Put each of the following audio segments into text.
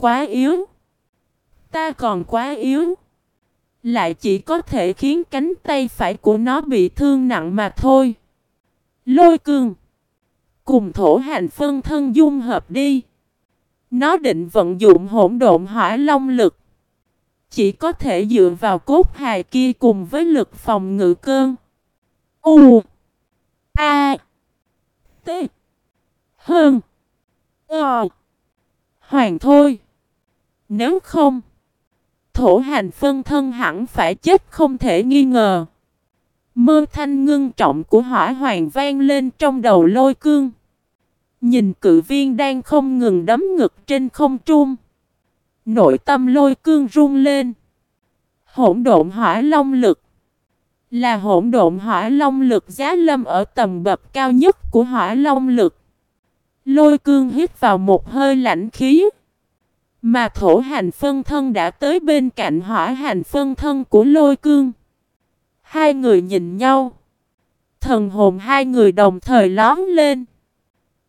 quá yếu. Ta còn quá yếu. Lại chỉ có thể khiến cánh tay phải của nó bị thương nặng mà thôi. Lôi cương. Cùng thổ hành phân thân dung hợp đi. Nó định vận dụng hỗn độn hỏa long lực. Chỉ có thể dựa vào cốt hài kia cùng với lực phòng ngự cơn. U. A. T. Hơn. Ờ. Hoàng thôi. Nếu không. Thổ hành phân thân hẳn phải chết không thể nghi ngờ. Mơ thanh ngưng trọng của hỏa hoàng vang lên trong đầu lôi cương. Nhìn cự viên đang không ngừng đấm ngực trên không trung. Nội tâm lôi cương run lên. Hỗn độn hỏa long lực. Là hỗn độn hỏa long lực giá lâm ở tầm bậc cao nhất của hỏa long lực. Lôi cương hít vào một hơi lạnh khí. Mà thổ hành phân thân đã tới bên cạnh hỏa hành phân thân của lôi cương. Hai người nhìn nhau. Thần hồn hai người đồng thời lón lên.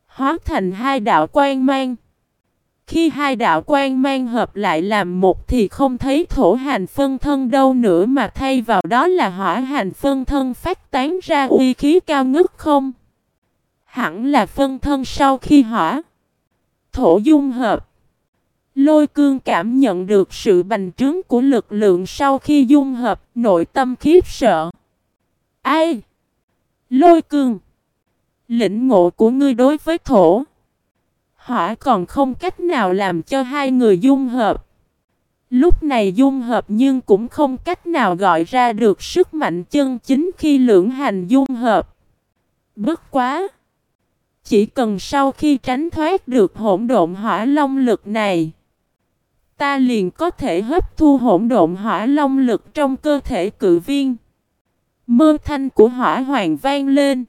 Hóa thành hai đạo quan mang. Khi hai đạo quan mang hợp lại làm một thì không thấy thổ hành phân thân đâu nữa mà thay vào đó là hỏa hành phân thân phát tán ra uy khí cao ngất không. Hẳn là phân thân sau khi hỏa. Thổ dung hợp. Lôi cương cảm nhận được sự bành trướng của lực lượng sau khi dung hợp nội tâm khiếp sợ. Ai? Lôi cương. Lĩnh ngộ của ngươi đối với thổ. Hỏa còn không cách nào làm cho hai người dung hợp. Lúc này dung hợp nhưng cũng không cách nào gọi ra được sức mạnh chân chính khi lưỡng hành dung hợp. Bất quá! Chỉ cần sau khi tránh thoát được hỗn độn hỏa long lực này, ta liền có thể hấp thu hỗn độn hỏa long lực trong cơ thể cự viên. Mơ thanh của hỏa hoàng vang lên.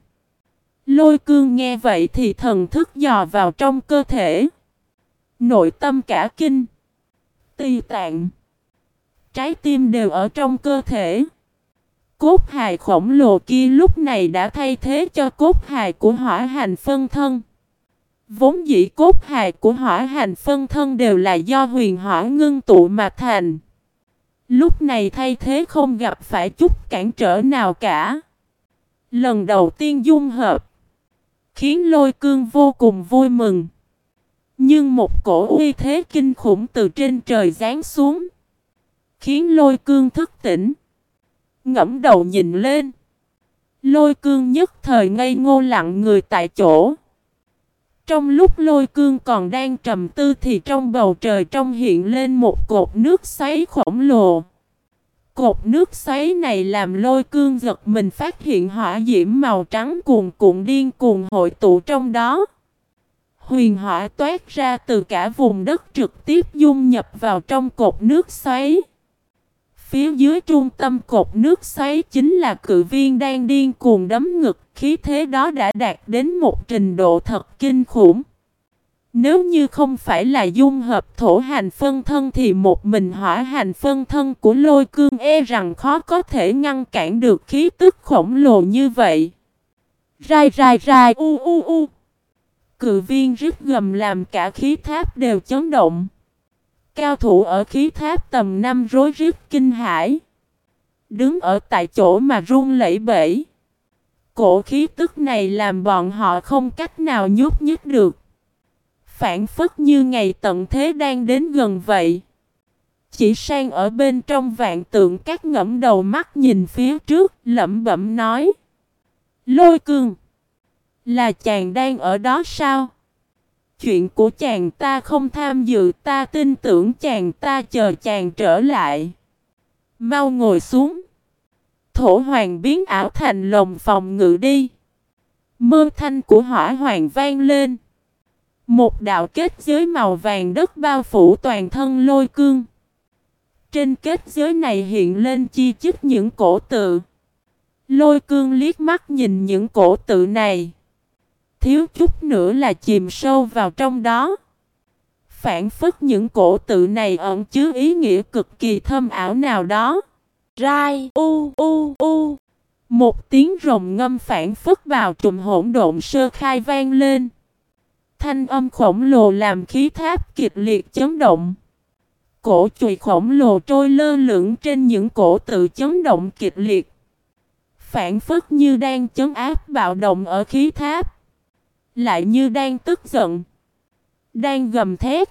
Lôi cương nghe vậy thì thần thức dò vào trong cơ thể. Nội tâm cả kinh. Tì tạng. Trái tim đều ở trong cơ thể. Cốt hài khổng lồ kia lúc này đã thay thế cho cốt hài của hỏa hành phân thân. Vốn dĩ cốt hài của hỏa hành phân thân đều là do huyền hỏa ngưng tụ mà thành. Lúc này thay thế không gặp phải chút cản trở nào cả. Lần đầu tiên dung hợp. Khiến lôi cương vô cùng vui mừng. Nhưng một cổ uy thế kinh khủng từ trên trời giáng xuống. Khiến lôi cương thức tỉnh. Ngẫm đầu nhìn lên. Lôi cương nhất thời ngây ngô lặng người tại chỗ. Trong lúc lôi cương còn đang trầm tư thì trong bầu trời trong hiện lên một cột nước xoáy khổng lồ. Cột nước xoáy này làm lôi cương giật mình phát hiện hỏa diễm màu trắng cuồn cuộn điên cuồn hội tụ trong đó. Huyền hỏa toát ra từ cả vùng đất trực tiếp dung nhập vào trong cột nước xoáy. Phía dưới trung tâm cột nước xoáy chính là cự viên đang điên cuồng đấm ngực, khí thế đó đã đạt đến một trình độ thật kinh khủng. Nếu như không phải là dung hợp thổ hành phân thân thì một mình hỏa hành phân thân của lôi cương e rằng khó có thể ngăn cản được khí tức khổng lồ như vậy. Rai rai rai u u u. Cự viên rít gầm làm cả khí tháp đều chấn động. Cao thủ ở khí tháp tầm năm rối rít kinh hãi. Đứng ở tại chỗ mà run lẩy bẩy. Cổ khí tức này làm bọn họ không cách nào nhúc nhích được phản phất như ngày tận thế đang đến gần vậy. Chỉ sang ở bên trong vạn tượng các ngẫm đầu mắt nhìn phía trước, lẩm bẩm nói. Lôi cương! Là chàng đang ở đó sao? Chuyện của chàng ta không tham dự, ta tin tưởng chàng ta chờ chàng trở lại. Mau ngồi xuống. Thổ hoàng biến ảo thành lồng phòng ngự đi. mưa thanh của hỏa hoàng vang lên. Một đạo kết giới màu vàng đất bao phủ toàn thân lôi cương. Trên kết giới này hiện lên chi chích những cổ tự. Lôi cương liếc mắt nhìn những cổ tự này. Thiếu chút nữa là chìm sâu vào trong đó. Phản phức những cổ tự này ẩn chứa ý nghĩa cực kỳ thâm ảo nào đó. Rai, u u u. Một tiếng rồng ngâm phản phức vào trùm hỗn độn sơ khai vang lên. thanh âm khổng lồ làm khí tháp kịch liệt chấn động. Cổ chùy khổng lồ trôi lơ lửng trên những cổ tự chấn động kịch liệt. Phản phất như đang chấn áp bạo động ở khí tháp. Lại như đang tức giận. Đang gầm thét.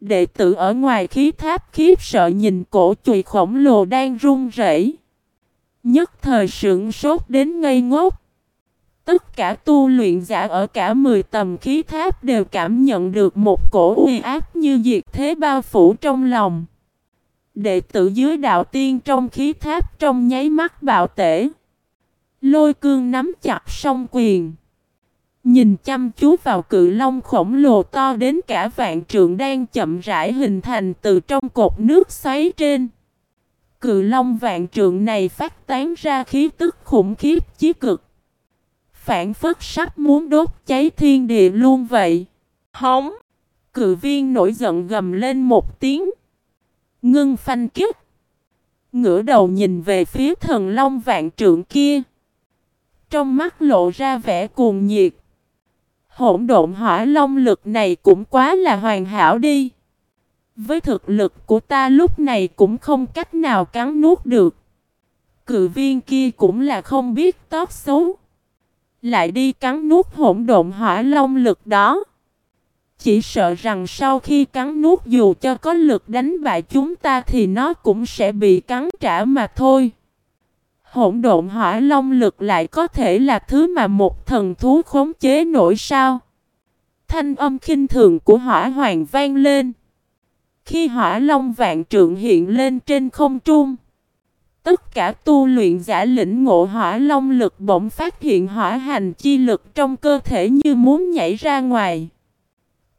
Đệ tử ở ngoài khí tháp khiếp sợ nhìn cổ chùy khổng lồ đang run rẩy. Nhất thời sững sốt đến ngây ngốc. Tất cả tu luyện giả ở cả 10 tầm khí tháp đều cảm nhận được một cổ uy áp như diệt thế bao phủ trong lòng. Đệ tử dưới đạo tiên trong khí tháp trong nháy mắt bạo tể. Lôi cương nắm chặt song quyền. Nhìn chăm chú vào cự long khổng lồ to đến cả vạn trượng đang chậm rãi hình thành từ trong cột nước xoáy trên. Cự long vạn trượng này phát tán ra khí tức khủng khiếp chí cực. Phản phất sắp muốn đốt cháy thiên địa luôn vậy. Hống! Cự viên nổi giận gầm lên một tiếng. Ngưng phanh kiếp. Ngửa đầu nhìn về phía thần long vạn trượng kia. Trong mắt lộ ra vẻ cuồng nhiệt. Hỗn độn hỏa long lực này cũng quá là hoàn hảo đi. Với thực lực của ta lúc này cũng không cách nào cắn nuốt được. Cự viên kia cũng là không biết tốt xấu. Lại đi cắn nuốt hỗn độn hỏa long lực đó. Chỉ sợ rằng sau khi cắn nuốt dù cho có lực đánh bại chúng ta thì nó cũng sẽ bị cắn trả mà thôi. Hỗn độn hỏa long lực lại có thể là thứ mà một thần thú khống chế nổi sao? Thanh âm khinh thường của hỏa hoàng vang lên. Khi hỏa long vạn trượng hiện lên trên không trung, tất cả tu luyện giả lĩnh ngộ hỏa long lực bỗng phát hiện hỏa hành chi lực trong cơ thể như muốn nhảy ra ngoài.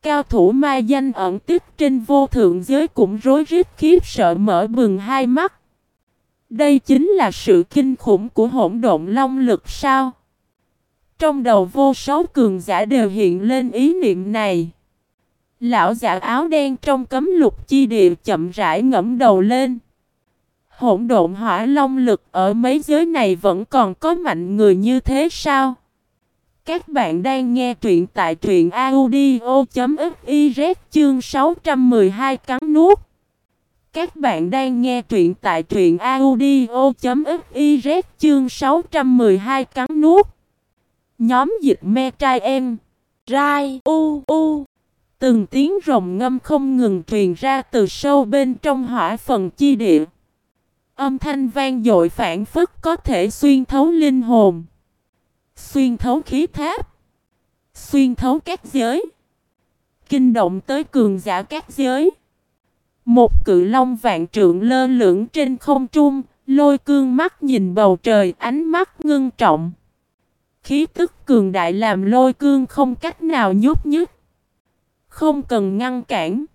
Cao thủ ma danh ẩn tích trên vô thượng giới cũng rối rít khiếp sợ mở bừng hai mắt. Đây chính là sự kinh khủng của hỗn độn long lực sao? Trong đầu vô số cường giả đều hiện lên ý niệm này. Lão giả áo đen trong cấm lục chi địa chậm rãi ngẫm đầu lên. Hỗn độn hỏa long lực ở mấy giới này vẫn còn có mạnh người như thế sao? Các bạn đang nghe truyện tại truyện audio.fiz chương 612 cắn nuốt. Các bạn đang nghe truyện tại truyện audio.fiz chương 612 cắn nuốt. Nhóm dịch me trai em. Rai u u. Từng tiếng rồng ngâm không ngừng truyền ra từ sâu bên trong hỏa phần chi địa. Âm thanh vang dội phản phức có thể xuyên thấu linh hồn. Xuyên thấu khí tháp. Xuyên thấu các giới. Kinh động tới cường giả các giới. Một cự long vạn trượng lơ lửng trên không trung, lôi cương mắt nhìn bầu trời ánh mắt ngưng trọng. Khí tức cường đại làm lôi cương không cách nào nhúc nhích. Không cần ngăn cản.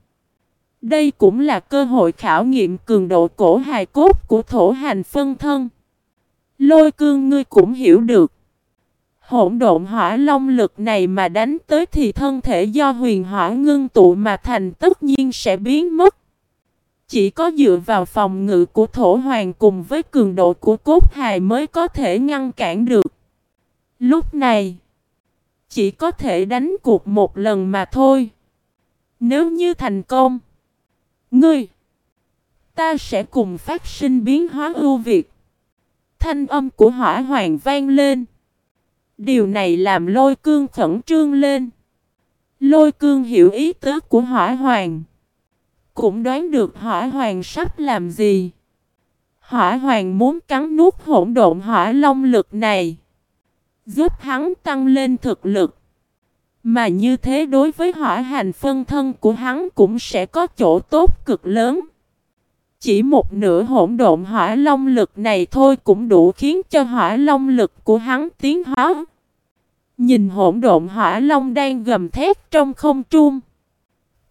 Đây cũng là cơ hội khảo nghiệm cường độ cổ hài cốt của thổ hành phân thân. Lôi cương ngươi cũng hiểu được. Hỗn độn hỏa long lực này mà đánh tới thì thân thể do huyền hỏa ngưng tụ mà thành tất nhiên sẽ biến mất. Chỉ có dựa vào phòng ngự của thổ hoàng cùng với cường độ của cốt hài mới có thể ngăn cản được. Lúc này, chỉ có thể đánh cuộc một lần mà thôi. Nếu như thành công, ngươi, ta sẽ cùng phát sinh biến hóa ưu việt. Thanh âm của hỏa hoàng vang lên. Điều này làm lôi cương khẩn trương lên. Lôi cương hiểu ý tứ của hỏa hoàng. Cũng đoán được hỏa hoàng sắp làm gì. Hỏa hoàng muốn cắn nuốt hỗn độn hỏa long lực này. Giúp hắn tăng lên thực lực. Mà như thế đối với hỏa hành phân thân của hắn cũng sẽ có chỗ tốt cực lớn. Chỉ một nửa hỗn độn hỏa long lực này thôi cũng đủ khiến cho hỏa long lực của hắn tiến hóa. Nhìn hỗn độn hỏa long đang gầm thét trong không trung.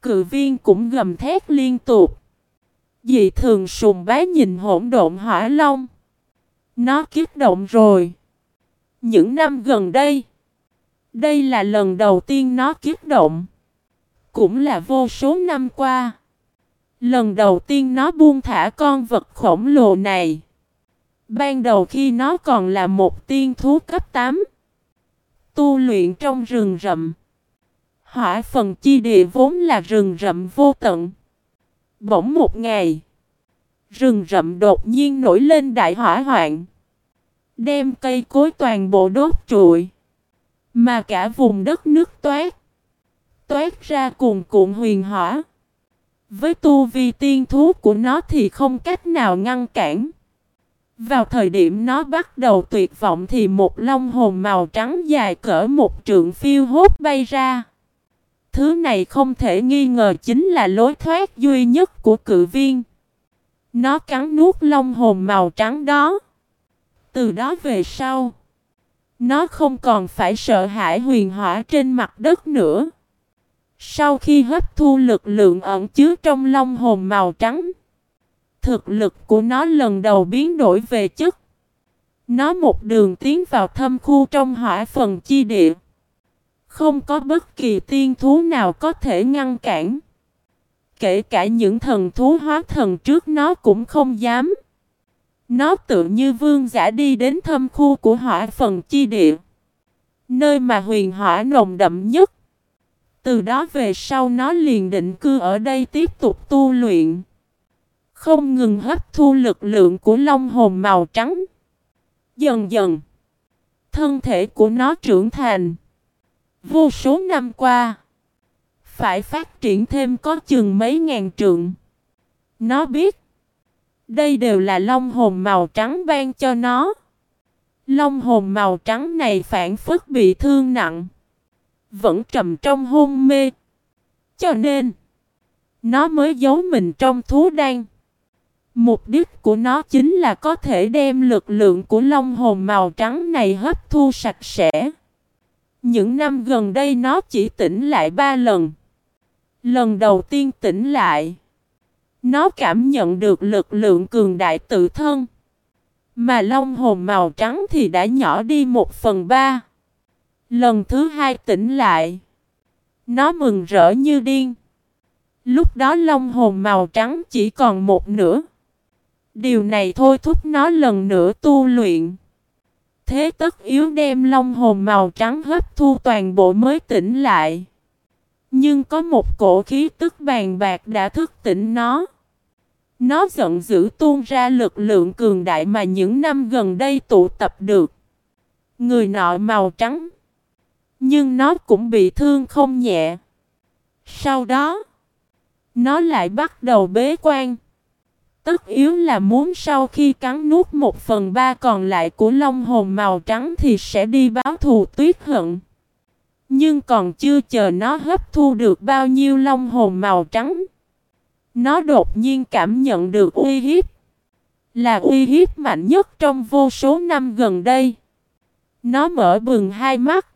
Cự viên cũng gầm thét liên tục. Dị thường sùng bái nhìn hỗn độn hỏa long. Nó kiếp động rồi. Những năm gần đây. Đây là lần đầu tiên nó kiếp động. Cũng là vô số năm qua. Lần đầu tiên nó buông thả con vật khổng lồ này. Ban đầu khi nó còn là một tiên thú cấp 8. Tu luyện trong rừng rậm. Hỏa phần chi địa vốn là rừng rậm vô tận. Bỗng một ngày, rừng rậm đột nhiên nổi lên đại hỏa hoạn. Đem cây cối toàn bộ đốt trụi. Mà cả vùng đất nước toát. Toát ra cuồn cuộn huyền hỏa. Với tu vi tiên thú của nó thì không cách nào ngăn cản. Vào thời điểm nó bắt đầu tuyệt vọng thì một long hồn màu trắng dài cỡ một trượng phiêu hốt bay ra. Thứ này không thể nghi ngờ chính là lối thoát duy nhất của cự viên. Nó cắn nuốt long hồn màu trắng đó. Từ đó về sau, nó không còn phải sợ hãi huyền hỏa trên mặt đất nữa. Sau khi hấp thu lực lượng ẩn chứa trong long hồn màu trắng, thực lực của nó lần đầu biến đổi về chất. Nó một đường tiến vào thâm khu trong hỏa phần chi địa. Không có bất kỳ tiên thú nào có thể ngăn cản. Kể cả những thần thú hóa thần trước nó cũng không dám. Nó tự như vương giả đi đến thâm khu của hỏa phần chi địa. Nơi mà huyền hỏa nồng đậm nhất. Từ đó về sau nó liền định cư ở đây tiếp tục tu luyện. Không ngừng hấp thu lực lượng của long hồn màu trắng. Dần dần, thân thể của nó trưởng thành. Vô số năm qua, phải phát triển thêm có chừng mấy ngàn trượng. Nó biết, đây đều là long hồn màu trắng ban cho nó. Long hồn màu trắng này phản phức bị thương nặng. Vẫn trầm trong hôn mê. Cho nên, nó mới giấu mình trong thú đan. Mục đích của nó chính là có thể đem lực lượng của long hồn màu trắng này hấp thu sạch sẽ. Những năm gần đây nó chỉ tỉnh lại ba lần. Lần đầu tiên tỉnh lại, nó cảm nhận được lực lượng cường đại tự thân. Mà long hồn màu trắng thì đã nhỏ đi một phần ba. Lần thứ hai tỉnh lại, nó mừng rỡ như điên. Lúc đó long hồn màu trắng chỉ còn một nửa. Điều này thôi thúc nó lần nữa tu luyện. Thế tất yếu đem long hồn màu trắng hấp thu toàn bộ mới tỉnh lại. Nhưng có một cổ khí tức bàn bạc đã thức tỉnh nó. Nó giận dữ tuôn ra lực lượng cường đại mà những năm gần đây tụ tập được. Người nọ màu trắng. Nhưng nó cũng bị thương không nhẹ. Sau đó, nó lại bắt đầu bế quan. Tất yếu là muốn sau khi cắn nuốt một phần ba còn lại của long hồn màu trắng thì sẽ đi báo thù tuyết hận. Nhưng còn chưa chờ nó hấp thu được bao nhiêu long hồn màu trắng. Nó đột nhiên cảm nhận được uy hiếp. Là uy hiếp mạnh nhất trong vô số năm gần đây. Nó mở bừng hai mắt.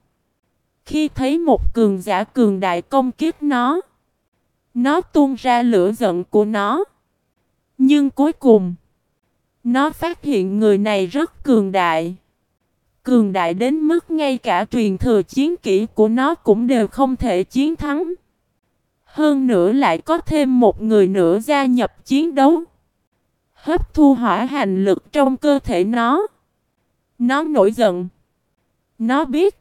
Khi thấy một cường giả cường đại công kiếp nó. Nó tuôn ra lửa giận của nó. Nhưng cuối cùng, nó phát hiện người này rất cường đại. Cường đại đến mức ngay cả truyền thừa chiến kỹ của nó cũng đều không thể chiến thắng. Hơn nữa lại có thêm một người nữa gia nhập chiến đấu. Hấp thu hỏa hành lực trong cơ thể nó. Nó nổi giận. Nó biết.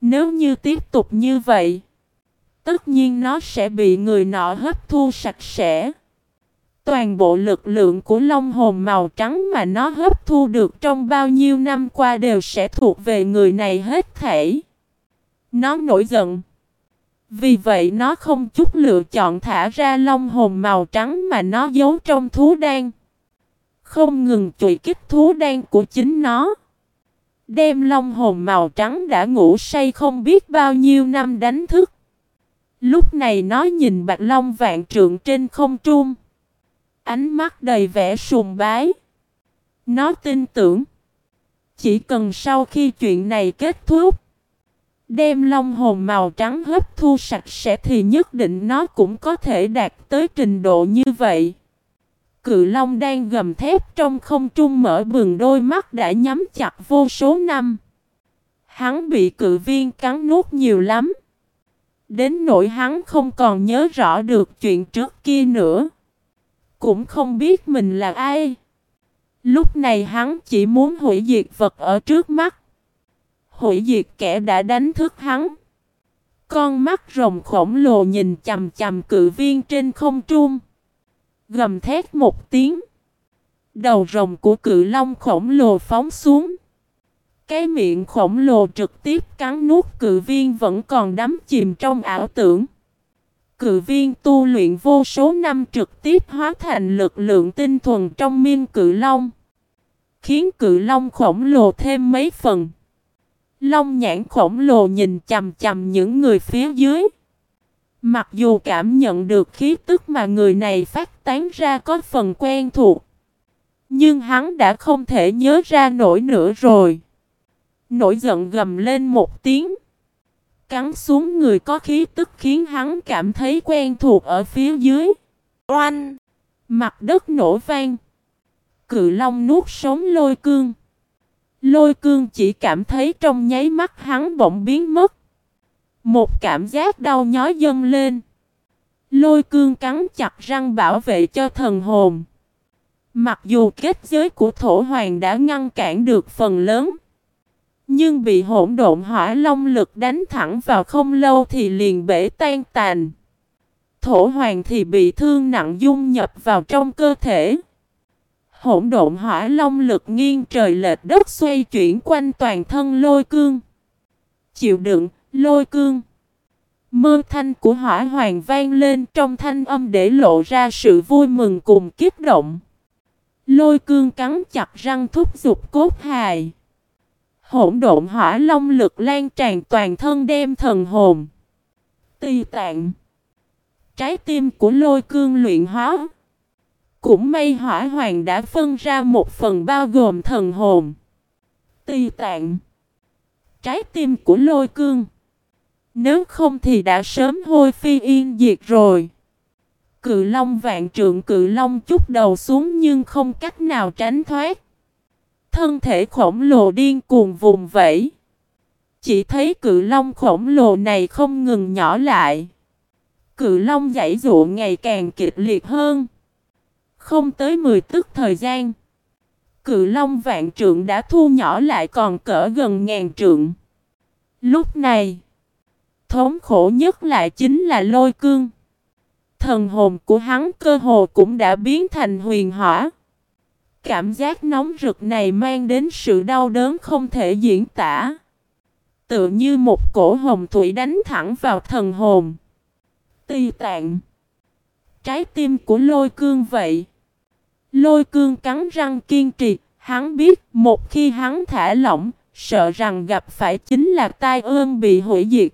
Nếu như tiếp tục như vậy. Tất nhiên nó sẽ bị người nọ hấp thu sạch sẽ. Toàn bộ lực lượng của long hồn màu trắng mà nó hấp thu được trong bao nhiêu năm qua đều sẽ thuộc về người này hết thảy. Nó nổi giận. Vì vậy nó không chút lựa chọn thả ra long hồn màu trắng mà nó giấu trong thú đen, Không ngừng chùi kích thú đen của chính nó. Đem long hồn màu trắng đã ngủ say không biết bao nhiêu năm đánh thức. Lúc này nó nhìn bạch long vạn trượng trên không trung. Ánh mắt đầy vẻ sùng bái. Nó tin tưởng. Chỉ cần sau khi chuyện này kết thúc. Đem long hồn màu trắng hấp thu sạch sẽ thì nhất định nó cũng có thể đạt tới trình độ như vậy. Cự long đang gầm thép trong không trung mở bừng đôi mắt đã nhắm chặt vô số năm. Hắn bị cự viên cắn nuốt nhiều lắm. Đến nỗi hắn không còn nhớ rõ được chuyện trước kia nữa cũng không biết mình là ai. Lúc này hắn chỉ muốn hủy diệt vật ở trước mắt. Hủy diệt kẻ đã đánh thức hắn. Con mắt rồng khổng lồ nhìn chầm chầm cự viên trên không trung. Gầm thét một tiếng. Đầu rồng của cự long khổng lồ phóng xuống. Cái miệng khổng lồ trực tiếp cắn nuốt cự viên vẫn còn đắm chìm trong ảo tưởng. Cự viên tu luyện vô số năm trực tiếp hóa thành lực lượng tinh thuần trong miên cự long. Khiến cự long khổng lồ thêm mấy phần. Long nhãn khổng lồ nhìn chầm chầm những người phía dưới. Mặc dù cảm nhận được khí tức mà người này phát tán ra có phần quen thuộc. Nhưng hắn đã không thể nhớ ra nổi nữa rồi. Nổi giận gầm lên một tiếng. Cắn xuống người có khí tức khiến hắn cảm thấy quen thuộc ở phía dưới. Oanh! Mặt đất nổ vang. Cự long nuốt sống lôi cương. Lôi cương chỉ cảm thấy trong nháy mắt hắn bỗng biến mất. Một cảm giác đau nhói dâng lên. Lôi cương cắn chặt răng bảo vệ cho thần hồn. Mặc dù kết giới của thổ hoàng đã ngăn cản được phần lớn. Nhưng bị hỗn độn hỏa long lực đánh thẳng vào không lâu thì liền bể tan tàn. Thổ hoàng thì bị thương nặng dung nhập vào trong cơ thể. Hỗn độn hỏa long lực nghiêng trời lệch đất xoay chuyển quanh toàn thân lôi cương. Chịu đựng, lôi cương. Mơ thanh của hỏa hoàng vang lên trong thanh âm để lộ ra sự vui mừng cùng kiếp động. Lôi cương cắn chặt răng thúc giục cốt hài. Hỗn độn hỏa long lực lan tràn toàn thân đem thần hồn. Tì tạng. Trái tim của lôi cương luyện hóa. Cũng may hỏa hoàng đã phân ra một phần bao gồm thần hồn. Tì tạng. Trái tim của lôi cương. Nếu không thì đã sớm hôi phi yên diệt rồi. Cự long vạn trượng cự long chút đầu xuống nhưng không cách nào tránh thoát. Thân thể khổng lồ điên cuồng vùng vẫy. Chỉ thấy cự long khổng lồ này không ngừng nhỏ lại. Cự long giãy dụ ngày càng kịch liệt hơn. Không tới 10 tức thời gian. Cự long vạn trượng đã thu nhỏ lại còn cỡ gần ngàn trượng. Lúc này, thống khổ nhất lại chính là lôi cương. Thần hồn của hắn cơ hồ cũng đã biến thành huyền hỏa. Cảm giác nóng rực này mang đến sự đau đớn không thể diễn tả. Tựa như một cổ hồng thủy đánh thẳng vào thần hồn. Tì tạng. Trái tim của lôi cương vậy. Lôi cương cắn răng kiên trì. Hắn biết một khi hắn thả lỏng, sợ rằng gặp phải chính là tai ương bị hủy diệt.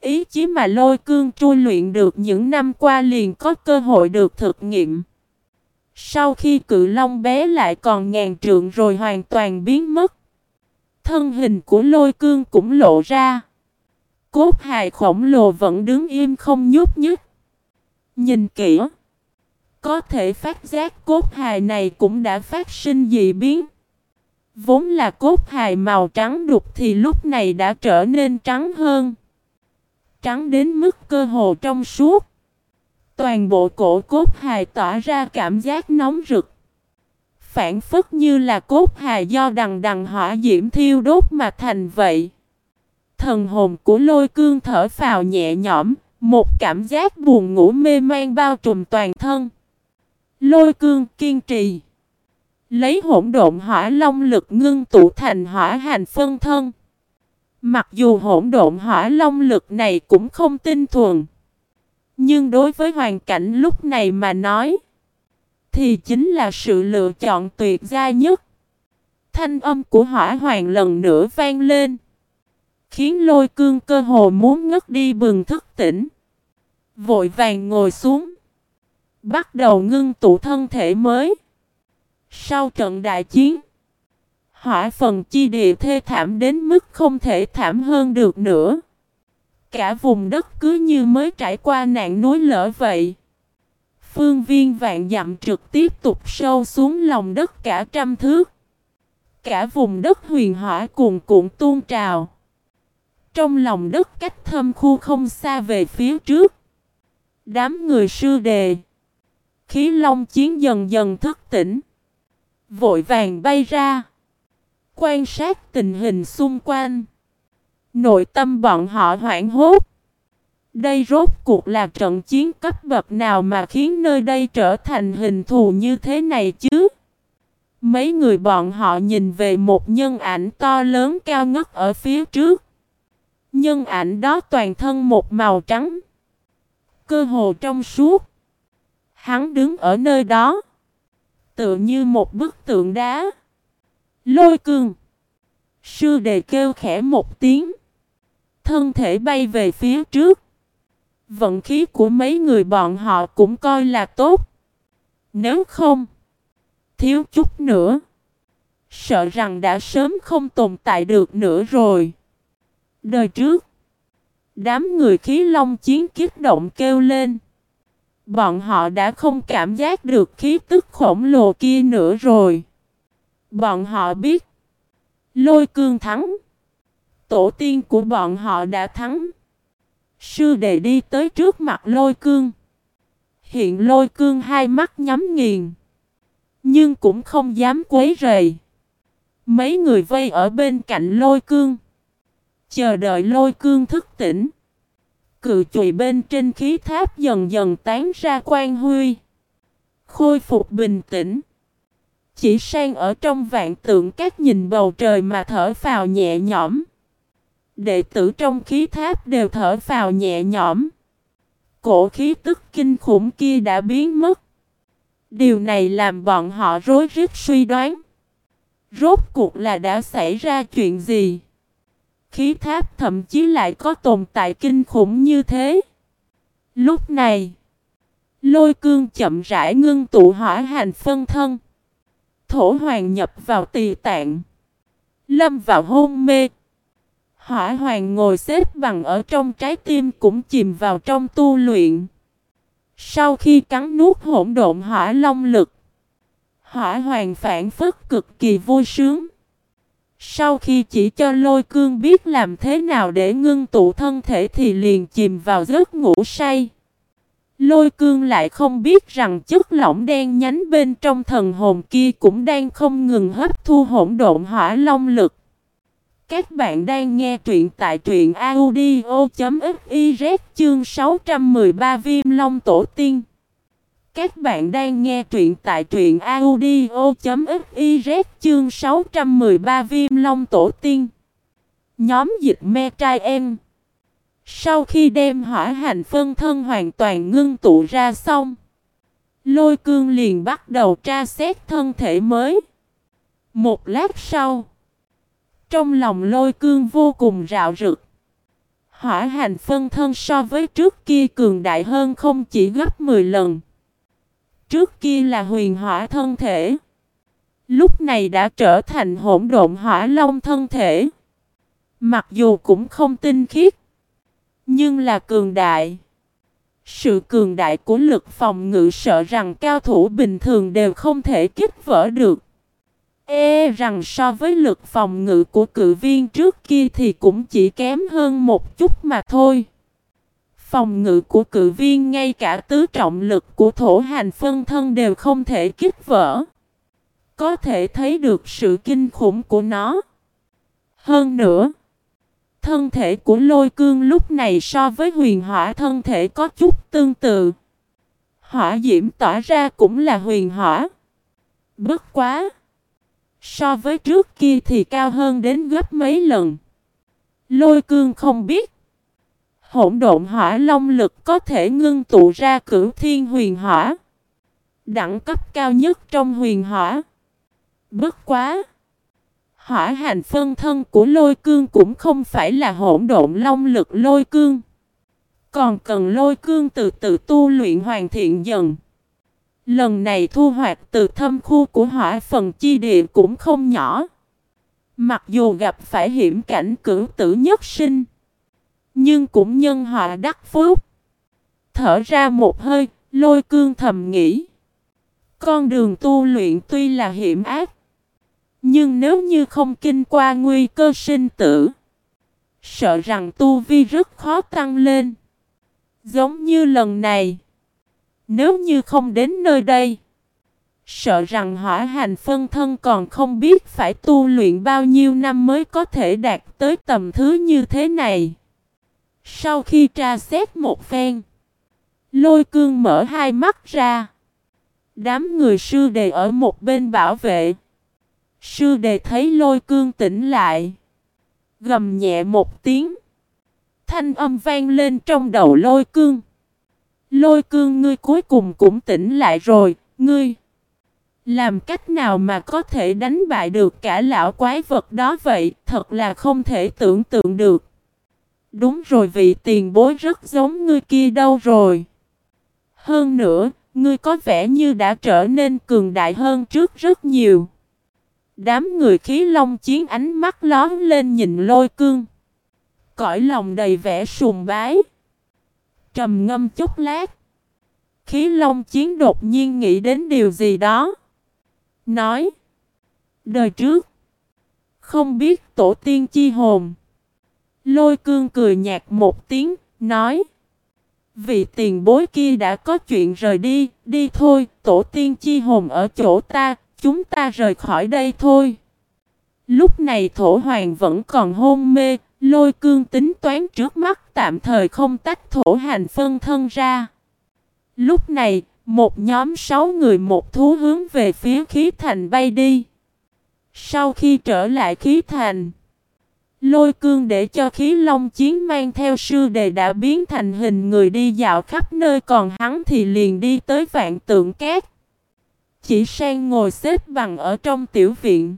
Ý chí mà lôi cương trôi luyện được những năm qua liền có cơ hội được thực nghiệm. Sau khi cự long bé lại còn ngàn trượng rồi hoàn toàn biến mất. Thân hình của lôi cương cũng lộ ra. Cốt hài khổng lồ vẫn đứng im không nhúc nhích. Nhìn kỹ. Có thể phát giác cốt hài này cũng đã phát sinh dị biến. Vốn là cốt hài màu trắng đục thì lúc này đã trở nên trắng hơn. Trắng đến mức cơ hồ trong suốt. Toàn bộ cổ cốt hài tỏa ra cảm giác nóng rực. Phản phất như là cốt hài do đằng đằng hỏa diễm thiêu đốt mà thành vậy. Thần hồn của lôi cương thở phào nhẹ nhõm, một cảm giác buồn ngủ mê man bao trùm toàn thân. Lôi cương kiên trì. Lấy hỗn độn hỏa long lực ngưng tụ thành hỏa hành phân thân. Mặc dù hỗn độn hỏa long lực này cũng không tinh thuần. Nhưng đối với hoàn cảnh lúc này mà nói, thì chính là sự lựa chọn tuyệt gia nhất. Thanh âm của hỏa hoàng lần nữa vang lên, khiến lôi cương cơ hồ muốn ngất đi bừng thức tỉnh. Vội vàng ngồi xuống, bắt đầu ngưng tụ thân thể mới. Sau trận đại chiến, hỏa phần chi địa thê thảm đến mức không thể thảm hơn được nữa. Cả vùng đất cứ như mới trải qua nạn núi lở vậy. Phương viên vạn dặm trực tiếp tục sâu xuống lòng đất cả trăm thước. Cả vùng đất huyền hỏa cuồn cuộn tuôn trào. Trong lòng đất cách thâm khu không xa về phía trước. Đám người sư đề. Khí long chiến dần dần thức tỉnh. Vội vàng bay ra. Quan sát tình hình xung quanh. Nội tâm bọn họ hoảng hốt. Đây rốt cuộc là trận chiến cấp bậc nào mà khiến nơi đây trở thành hình thù như thế này chứ? Mấy người bọn họ nhìn về một nhân ảnh to lớn cao ngất ở phía trước. Nhân ảnh đó toàn thân một màu trắng. Cơ hồ trong suốt. Hắn đứng ở nơi đó. Tựa như một bức tượng đá. Lôi cương. Sư đề kêu khẽ một tiếng. Thân thể bay về phía trước. Vận khí của mấy người bọn họ cũng coi là tốt. Nếu không, thiếu chút nữa. Sợ rằng đã sớm không tồn tại được nữa rồi. Đời trước, đám người khí long chiến kích động kêu lên. Bọn họ đã không cảm giác được khí tức khổng lồ kia nữa rồi. Bọn họ biết, lôi cương thắng. Tổ tiên của bọn họ đã thắng. Sư đệ đi tới trước mặt lôi cương. Hiện lôi cương hai mắt nhắm nghiền. Nhưng cũng không dám quấy rầy. Mấy người vây ở bên cạnh lôi cương. Chờ đợi lôi cương thức tỉnh. Cự chùy bên trên khí tháp dần dần tán ra quan huy. Khôi phục bình tĩnh. Chỉ sang ở trong vạn tượng các nhìn bầu trời mà thở phào nhẹ nhõm. Đệ tử trong khí tháp đều thở phào nhẹ nhõm. Cổ khí tức kinh khủng kia đã biến mất. Điều này làm bọn họ rối rít suy đoán. Rốt cuộc là đã xảy ra chuyện gì? Khí tháp thậm chí lại có tồn tại kinh khủng như thế. Lúc này, lôi cương chậm rãi ngưng tụ hỏa hành phân thân. Thổ hoàng nhập vào tỳ tạng. Lâm vào hôn mê. Hỏa hoàng ngồi xếp bằng ở trong trái tim cũng chìm vào trong tu luyện. Sau khi cắn nuốt hỗn độn hỏa long lực, hỏa hoàng phản phất cực kỳ vui sướng. Sau khi chỉ cho lôi cương biết làm thế nào để ngưng tụ thân thể thì liền chìm vào giấc ngủ say. Lôi cương lại không biết rằng chất lỏng đen nhánh bên trong thần hồn kia cũng đang không ngừng hấp thu hỗn độn hỏa long lực. Các bạn đang nghe truyện tại truyện audio.fiz chương 613 Viêm Long Tổ Tiên. Các bạn đang nghe truyện tại truyện audio.fiz chương 613 Viêm Long Tổ Tiên. Nhóm dịch me trai em. Sau khi đem hỏa hành phân thân hoàn toàn ngưng tụ ra xong, lôi cương liền bắt đầu tra xét thân thể mới. Một lát sau, trong lòng lôi cương vô cùng rạo rực. Hỏa hành phân thân so với trước kia cường đại hơn không chỉ gấp 10 lần. Trước kia là huyền hỏa thân thể. Lúc này đã trở thành hỗn độn hỏa long thân thể. Mặc dù cũng không tinh khiết. Nhưng là cường đại. Sự cường đại của lực phòng ngự sợ rằng cao thủ bình thường đều không thể kích vỡ được. E rằng so với lực phòng ngự của cự viên trước kia thì cũng chỉ kém hơn một chút mà thôi. Phòng ngự của cự viên ngay cả tứ trọng lực của thổ hành phân thân đều không thể kích vỡ. Có thể thấy được sự kinh khủng của nó. Hơn nữa, thân thể của lôi cương lúc này so với huyền hỏa thân thể có chút tương tự. Hỏa diễm tỏa ra cũng là huyền hỏa. Bất quá! So với trước kia thì cao hơn đến gấp mấy lần. Lôi cương không biết. Hỗn độn hỏa long lực có thể ngưng tụ ra cửu thiên huyền hỏa. Đẳng cấp cao nhất trong huyền hỏa. Bất quá. Hỏa hành phân thân của lôi cương cũng không phải là hỗn độn long lực lôi cương. Còn cần lôi cương từ từ tu luyện hoàn thiện dần. Lần này thu hoạch từ thâm khu của hỏa phần chi địa cũng không nhỏ. Mặc dù gặp phải hiểm cảnh cử tử nhất sinh. Nhưng cũng nhân họa đắc phúc. Thở ra một hơi, lôi cương thầm nghĩ. Con đường tu luyện tuy là hiểm ác. Nhưng nếu như không kinh qua nguy cơ sinh tử. Sợ rằng tu vi rất khó tăng lên. Giống như lần này. Nếu như không đến nơi đây, sợ rằng hỏa hành phân thân còn không biết phải tu luyện bao nhiêu năm mới có thể đạt tới tầm thứ như thế này. Sau khi tra xét một phen, lôi cương mở hai mắt ra. Đám người sư đề ở một bên bảo vệ. Sư đề thấy lôi cương tỉnh lại. Gầm nhẹ một tiếng. Thanh âm vang lên trong đầu lôi cương. Lôi cương ngươi cuối cùng cũng tỉnh lại rồi, ngươi. Làm cách nào mà có thể đánh bại được cả lão quái vật đó vậy, thật là không thể tưởng tượng được. Đúng rồi vị tiền bối rất giống ngươi kia đâu rồi. Hơn nữa, ngươi có vẻ như đã trở nên cường đại hơn trước rất nhiều. Đám người khí long chiến ánh mắt lón lên nhìn lôi cương. Cõi lòng đầy vẻ sùng bái. Trầm ngâm chút lát. Khí long chiến đột nhiên nghĩ đến điều gì đó. Nói. Đời trước. Không biết tổ tiên chi hồn. Lôi cương cười nhạt một tiếng. Nói. Vị tiền bối kia đã có chuyện rời đi. Đi thôi. Tổ tiên chi hồn ở chỗ ta. Chúng ta rời khỏi đây thôi. Lúc này thổ hoàng vẫn còn hôn mê. Lôi cương tính toán trước mắt tạm thời không tách thổ hành phân thân ra. Lúc này, một nhóm sáu người một thú hướng về phía khí thành bay đi. Sau khi trở lại khí thành, lôi cương để cho khí long chiến mang theo sư đề đã biến thành hình người đi dạo khắp nơi còn hắn thì liền đi tới vạn tượng cát. Chỉ sang ngồi xếp bằng ở trong tiểu viện.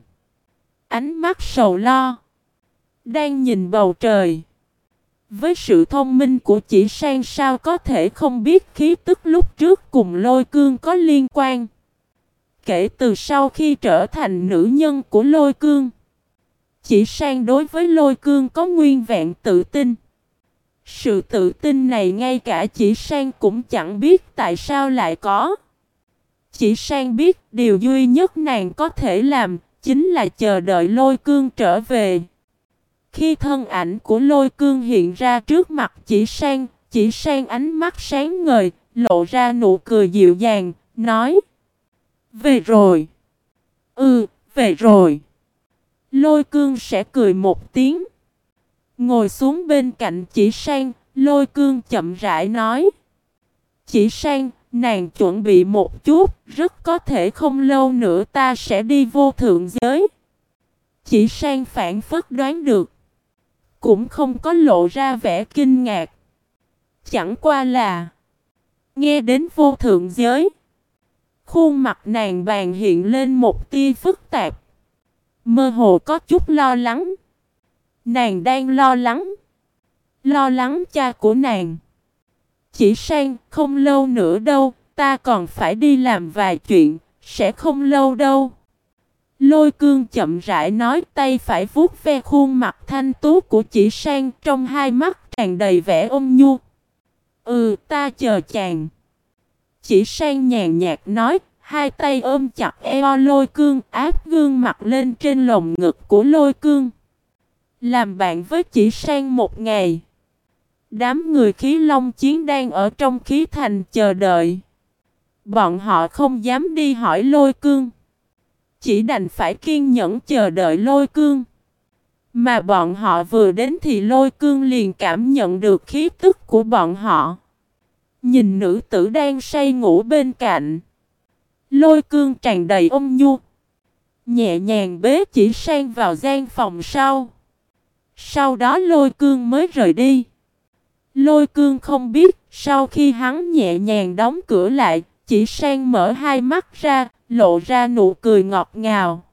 Ánh mắt sầu lo. Đang nhìn bầu trời. Với sự thông minh của chỉ sang sao có thể không biết khí tức lúc trước cùng lôi cương có liên quan. Kể từ sau khi trở thành nữ nhân của lôi cương. Chỉ sang đối với lôi cương có nguyên vẹn tự tin. Sự tự tin này ngay cả chỉ sang cũng chẳng biết tại sao lại có. Chỉ sang biết điều duy nhất nàng có thể làm chính là chờ đợi lôi cương trở về. Khi thân ảnh của lôi cương hiện ra trước mặt chỉ sang, chỉ sang ánh mắt sáng ngời, lộ ra nụ cười dịu dàng, nói Về rồi. Ừ, về rồi. Lôi cương sẽ cười một tiếng. Ngồi xuống bên cạnh chỉ sang, lôi cương chậm rãi nói Chỉ sang, nàng chuẩn bị một chút, rất có thể không lâu nữa ta sẽ đi vô thượng giới. Chỉ sang phản phất đoán được cũng không có lộ ra vẻ kinh ngạc. Chẳng qua là nghe đến vô thượng giới. Khuôn mặt nàng bàn hiện lên một tia phức tạp. Mơ hồ có chút lo lắng. Nàng đang lo lắng. Lo lắng cha của nàng. Chỉ sang không lâu nữa đâu, ta còn phải đi làm vài chuyện, sẽ không lâu đâu. Lôi cương chậm rãi nói tay phải vuốt ve khuôn mặt thanh tú của chỉ sang trong hai mắt tràn đầy vẻ ôm nhu. Ừ ta chờ chàng. Chỉ sang nhàn nhạt nói, hai tay ôm chặt eo lôi cương, áp gương mặt lên trên lồng ngực của lôi cương. Làm bạn với chỉ sang một ngày. Đám người khí long chiến đang ở trong khí thành chờ đợi. Bọn họ không dám đi hỏi lôi cương chỉ đành phải kiên nhẫn chờ đợi lôi cương. Mà bọn họ vừa đến thì lôi cương liền cảm nhận được khí tức của bọn họ. Nhìn nữ tử đang say ngủ bên cạnh. Lôi cương tràn đầy ôm nhu. Nhẹ nhàng bế chỉ sang vào gian phòng sau. Sau đó lôi cương mới rời đi. Lôi cương không biết sau khi hắn nhẹ nhàng đóng cửa lại, chỉ sang mở hai mắt ra, lộ ra nụ cười ngọt ngào.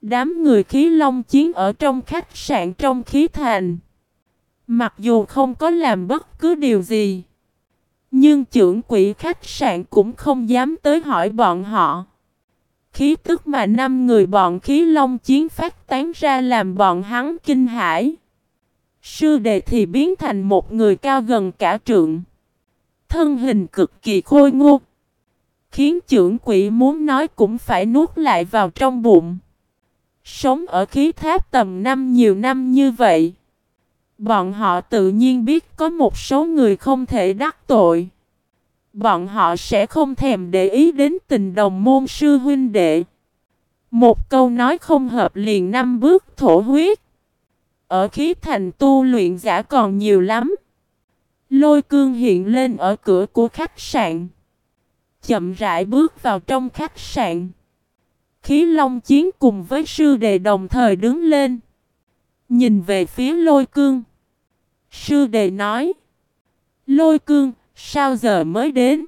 Đám người khí long chiến ở trong khách sạn trong khí thành. Mặc dù không có làm bất cứ điều gì. Nhưng trưởng quỹ khách sạn cũng không dám tới hỏi bọn họ. Khí tức mà năm người bọn khí long chiến phát tán ra làm bọn hắn kinh hãi. Sư đệ thì biến thành một người cao gần cả trượng. Thân hình cực kỳ khôi ngô, Khiến trưởng quỷ muốn nói cũng phải nuốt lại vào trong bụng. Sống ở khí tháp tầm năm nhiều năm như vậy. Bọn họ tự nhiên biết có một số người không thể đắc tội. Bọn họ sẽ không thèm để ý đến tình đồng môn sư huynh đệ. Một câu nói không hợp liền năm bước thổ huyết. Ở khí thành tu luyện giả còn nhiều lắm. Lôi cương hiện lên ở cửa của khách sạn. Chậm rãi bước vào trong khách sạn. Khí Long Chiến cùng với sư đệ đồng thời đứng lên. Nhìn về phía lôi cương. Sư đệ nói. Lôi cương, sao giờ mới đến?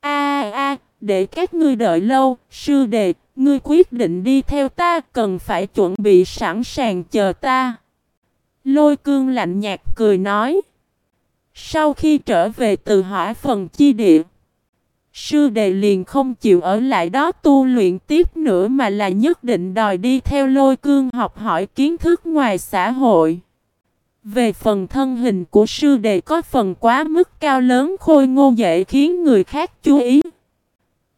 A a, để các ngươi đợi lâu, sư đệ, ngươi quyết định đi theo ta, cần phải chuẩn bị sẵn sàng chờ ta. Lôi cương lạnh nhạt cười nói. Sau khi trở về từ hỏa phần chi địa, sư đề liền không chịu ở lại đó tu luyện tiếp nữa mà là nhất định đòi đi theo lôi cương học hỏi kiến thức ngoài xã hội. Về phần thân hình của sư đề có phần quá mức cao lớn khôi ngô dễ khiến người khác chú ý.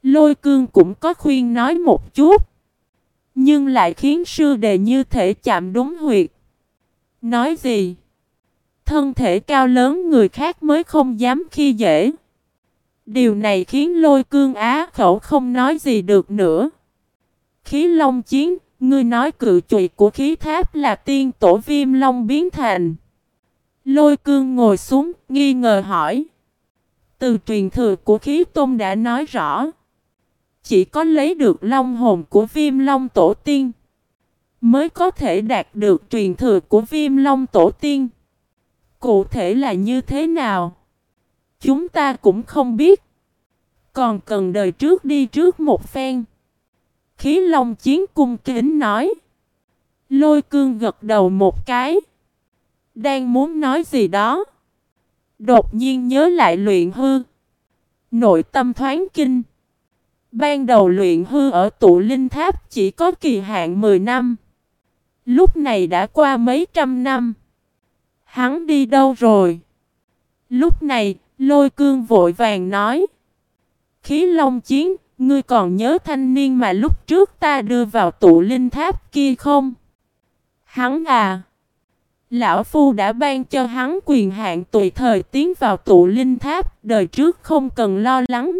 Lôi cương cũng có khuyên nói một chút. Nhưng lại khiến sư đề như thể chạm đúng huyệt. Nói gì? Thân thể cao lớn người khác mới không dám khi dễ. Điều này khiến lôi cương á khẩu không nói gì được nữa. Khí long chiến, ngươi nói cự trụy của khí tháp là tiên tổ viêm long biến thành. Lôi cương ngồi xuống, nghi ngờ hỏi. Từ truyền thừa của khí tôn đã nói rõ. Chỉ có lấy được long hồn của viêm long tổ tiên. Mới có thể đạt được truyền thừa của viêm long tổ tiên. Cụ thể là như thế nào? Chúng ta cũng không biết. Còn cần đời trước đi trước một phen. Khí Long chiến cung kính nói. Lôi cương gật đầu một cái. Đang muốn nói gì đó. Đột nhiên nhớ lại luyện hư. Nội tâm thoáng kinh. Ban đầu luyện hư ở tụ linh tháp chỉ có kỳ hạn 10 năm. Lúc này đã qua mấy trăm năm. Hắn đi đâu rồi? Lúc này, lôi cương vội vàng nói. Khí long chiến, ngươi còn nhớ thanh niên mà lúc trước ta đưa vào tụ linh tháp kia không? Hắn à! Lão Phu đã ban cho hắn quyền hạn tùy thời tiến vào tụ linh tháp, đời trước không cần lo lắng.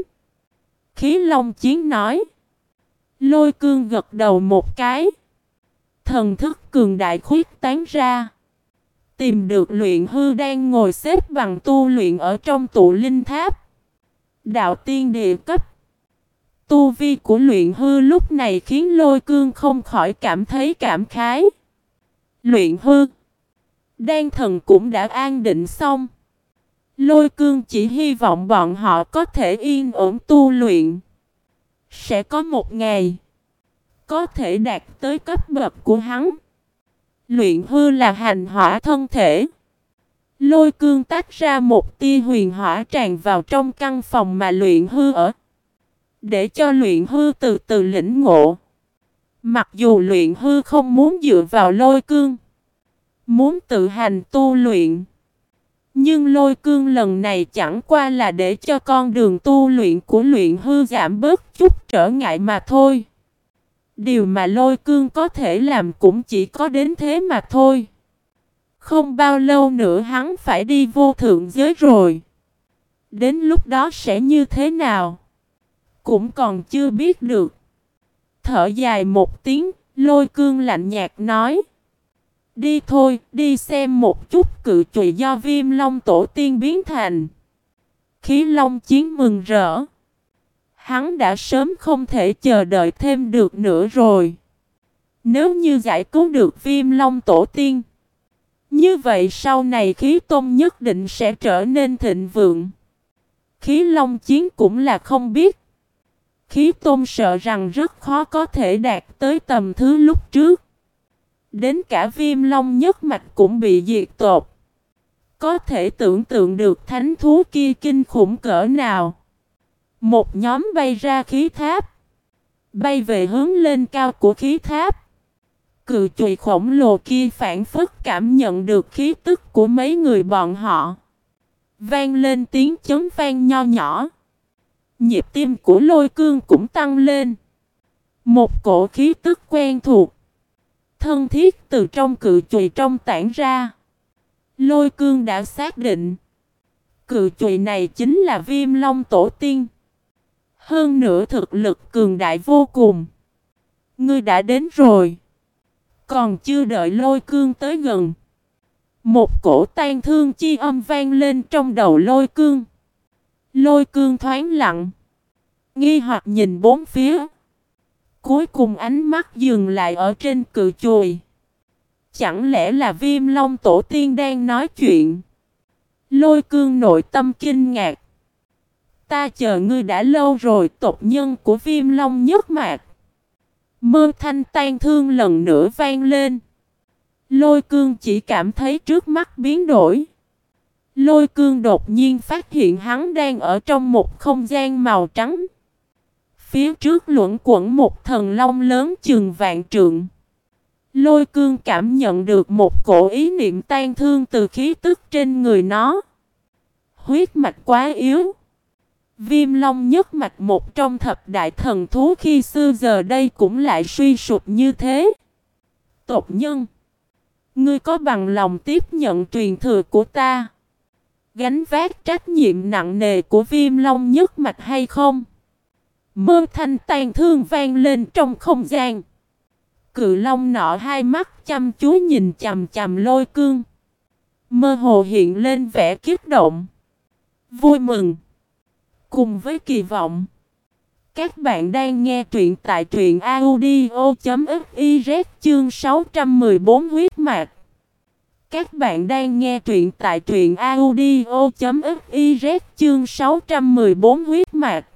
Khí Long Chiến nói. Lôi cương gật đầu một cái. Thần thức cường đại khuyết tán ra. Tìm được luyện hư đang ngồi xếp bằng tu luyện ở trong tụ linh tháp. Đạo tiên địa cấp. Tu vi của luyện hư lúc này khiến lôi cương không khỏi cảm thấy cảm khái. Luyện hư. Đan thần cũng đã an định xong. Lôi cương chỉ hy vọng bọn họ có thể yên ổn tu luyện. Sẽ có một ngày. Có thể đạt tới cấp bậc của hắn. Luyện hư là hành hỏa thân thể. Lôi cương tách ra một tia huyền hỏa tràn vào trong căn phòng mà luyện hư ở. Để cho luyện hư từ từ lĩnh ngộ. Mặc dù luyện hư không muốn dựa vào lôi cương. Muốn tự hành tu luyện. Nhưng lôi cương lần này chẳng qua là để cho con đường tu luyện của luyện hư giảm bớt chút trở ngại mà thôi. Điều mà lôi cương có thể làm cũng chỉ có đến thế mà thôi. Không bao lâu nữa hắn phải đi vô thượng giới rồi. Đến lúc đó sẽ như thế nào? Cũng còn chưa biết được. Thở dài một tiếng, lôi cương lạnh nhạt nói. Đi thôi, đi xem một chút cự trụy do viêm long tổ tiên biến thành. Khí long chiến mừng rỡ. Hắn đã sớm không thể chờ đợi thêm được nữa rồi. Nếu như giải cứu được viêm long tổ tiên. Như vậy sau này khí tôn nhất định sẽ trở nên thịnh vượng. Khí long chiến cũng là không biết. Khí tôn sợ rằng rất khó có thể đạt tới tầm thứ lúc trước. Đến cả viêm long nhất mạch cũng bị diệt tột. Có thể tưởng tượng được thánh thú kia kinh khủng cỡ nào. Một nhóm bay ra khí tháp. Bay về hướng lên cao của khí tháp. Cự chùy khổng lồ kia phản phất cảm nhận được khí tức của mấy người bọn họ. Vang lên tiếng chấn vang nho nhỏ. Nhịp tim của lôi cương cũng tăng lên. Một cổ khí tức quen thuộc thân thiết từ trong cự chùy trong tản ra. Lôi cương đã xác định. Cự chùy này chính là viêm long tổ tiên. Hơn nữa thực lực cường đại vô cùng. Ngươi đã đến rồi. Còn chưa đợi lôi cương tới gần. Một cổ tan thương chi âm vang lên trong đầu lôi cương. Lôi cương thoáng lặng. Nghi hoặc nhìn bốn phía. Cuối cùng ánh mắt dừng lại ở trên cự chùi. Chẳng lẽ là viêm long tổ tiên đang nói chuyện? Lôi cương nội tâm kinh ngạc. Ta chờ ngươi đã lâu rồi, tộc nhân của viêm long nhất mạc. Mơ thanh tan thương lần nữa vang lên. Lôi cương chỉ cảm thấy trước mắt biến đổi. Lôi cương đột nhiên phát hiện hắn đang ở trong một không gian màu trắng. Phía trước luẩn quẩn một thần long lớn chừng vạn trượng. Lôi cương cảm nhận được một cổ ý niệm tan thương từ khí tức trên người nó. Huyết mạch quá yếu. Viêm long nhất mạch một trong thập đại thần thú khi xưa giờ đây cũng lại suy sụp như thế. Tộc nhân. Ngươi có bằng lòng tiếp nhận truyền thừa của ta? Gánh vác trách nhiệm nặng nề của viêm long nhất mạch hay không? Mơ thanh tàn thương vang lên trong không gian. Cự long nọ hai mắt chăm chú nhìn chằm chằm lôi cương. Mơ hồ hiện lên vẻ kiếp động. Vui mừng. Cùng với kỳ vọng. Các bạn đang nghe truyện tại truyện audio.fiz chương 614 huyết mạch. Các bạn đang nghe truyện tại truyện audio.fiz chương 614 huyết mạch.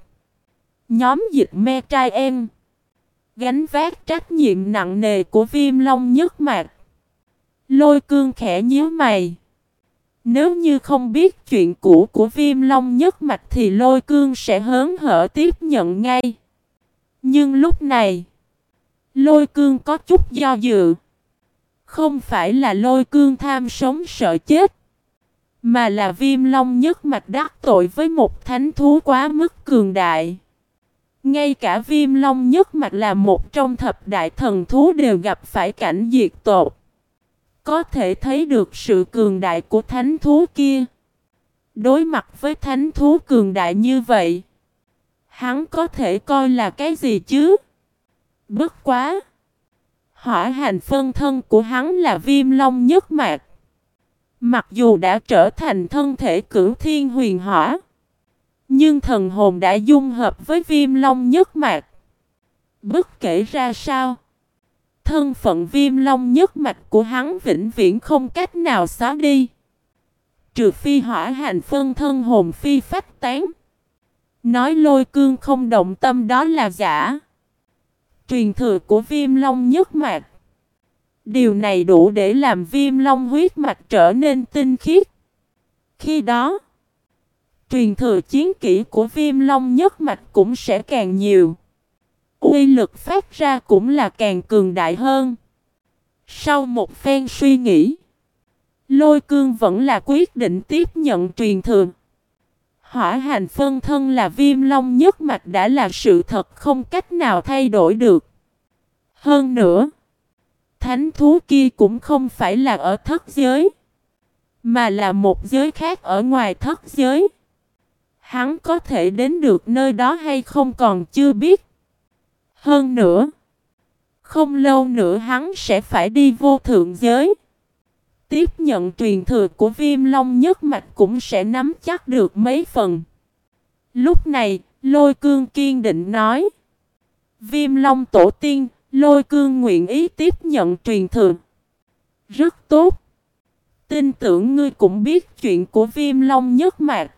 Nhóm dịch me trai em. Gánh vác trách nhiệm nặng nề của viêm long nhất mạch. Lôi cương khẽ nhíu mày. Nếu như không biết chuyện cũ của viêm long nhất mạch thì lôi cương sẽ hớn hở tiếp nhận ngay. Nhưng lúc này, lôi cương có chút do dự. Không phải là lôi cương tham sống sợ chết, mà là viêm long nhất mạch đắc tội với một thánh thú quá mức cường đại. Ngay cả viêm long nhất mạch là một trong thập đại thần thú đều gặp phải cảnh diệt tột. Có thể thấy được sự cường đại của thánh thú kia. Đối mặt với thánh thú cường đại như vậy, hắn có thể coi là cái gì chứ? Bất quá! Hỏa hành phân thân của hắn là viêm long nhất mạc. Mặc dù đã trở thành thân thể cửu thiên huyền hỏa, nhưng thần hồn đã dung hợp với viêm long nhất mạc. Bất kể ra sao, thân phận viêm long nhất mạch của hắn vĩnh viễn không cách nào xóa đi. Trừ phi hỏa hành phân thân hồn phi phách tán. Nói lôi cương không động tâm đó là giả. Truyền thừa của viêm long nhất mạch. Điều này đủ để làm viêm long huyết mạch trở nên tinh khiết. Khi đó, truyền thừa chiến kỹ của viêm long nhất mạch cũng sẽ càng nhiều. Uy lực phát ra cũng là càng cường đại hơn. Sau một phen suy nghĩ, Lôi cương vẫn là quyết định tiếp nhận truyền thừa. Hỏa hành phân thân là viêm long nhất mạch đã là sự thật không cách nào thay đổi được. Hơn nữa, thánh thú kia cũng không phải là ở thất giới, mà là một giới khác ở ngoài thất giới. Hắn có thể đến được nơi đó hay không còn chưa biết. Hơn nữa, không lâu nữa hắn sẽ phải đi vô thượng giới. Tiếp nhận truyền thừa của viêm long nhất mạch cũng sẽ nắm chắc được mấy phần. Lúc này, lôi cương kiên định nói. Viêm long tổ tiên, lôi cương nguyện ý tiếp nhận truyền thừa. Rất tốt. Tin tưởng ngươi cũng biết chuyện của viêm long nhất mạch.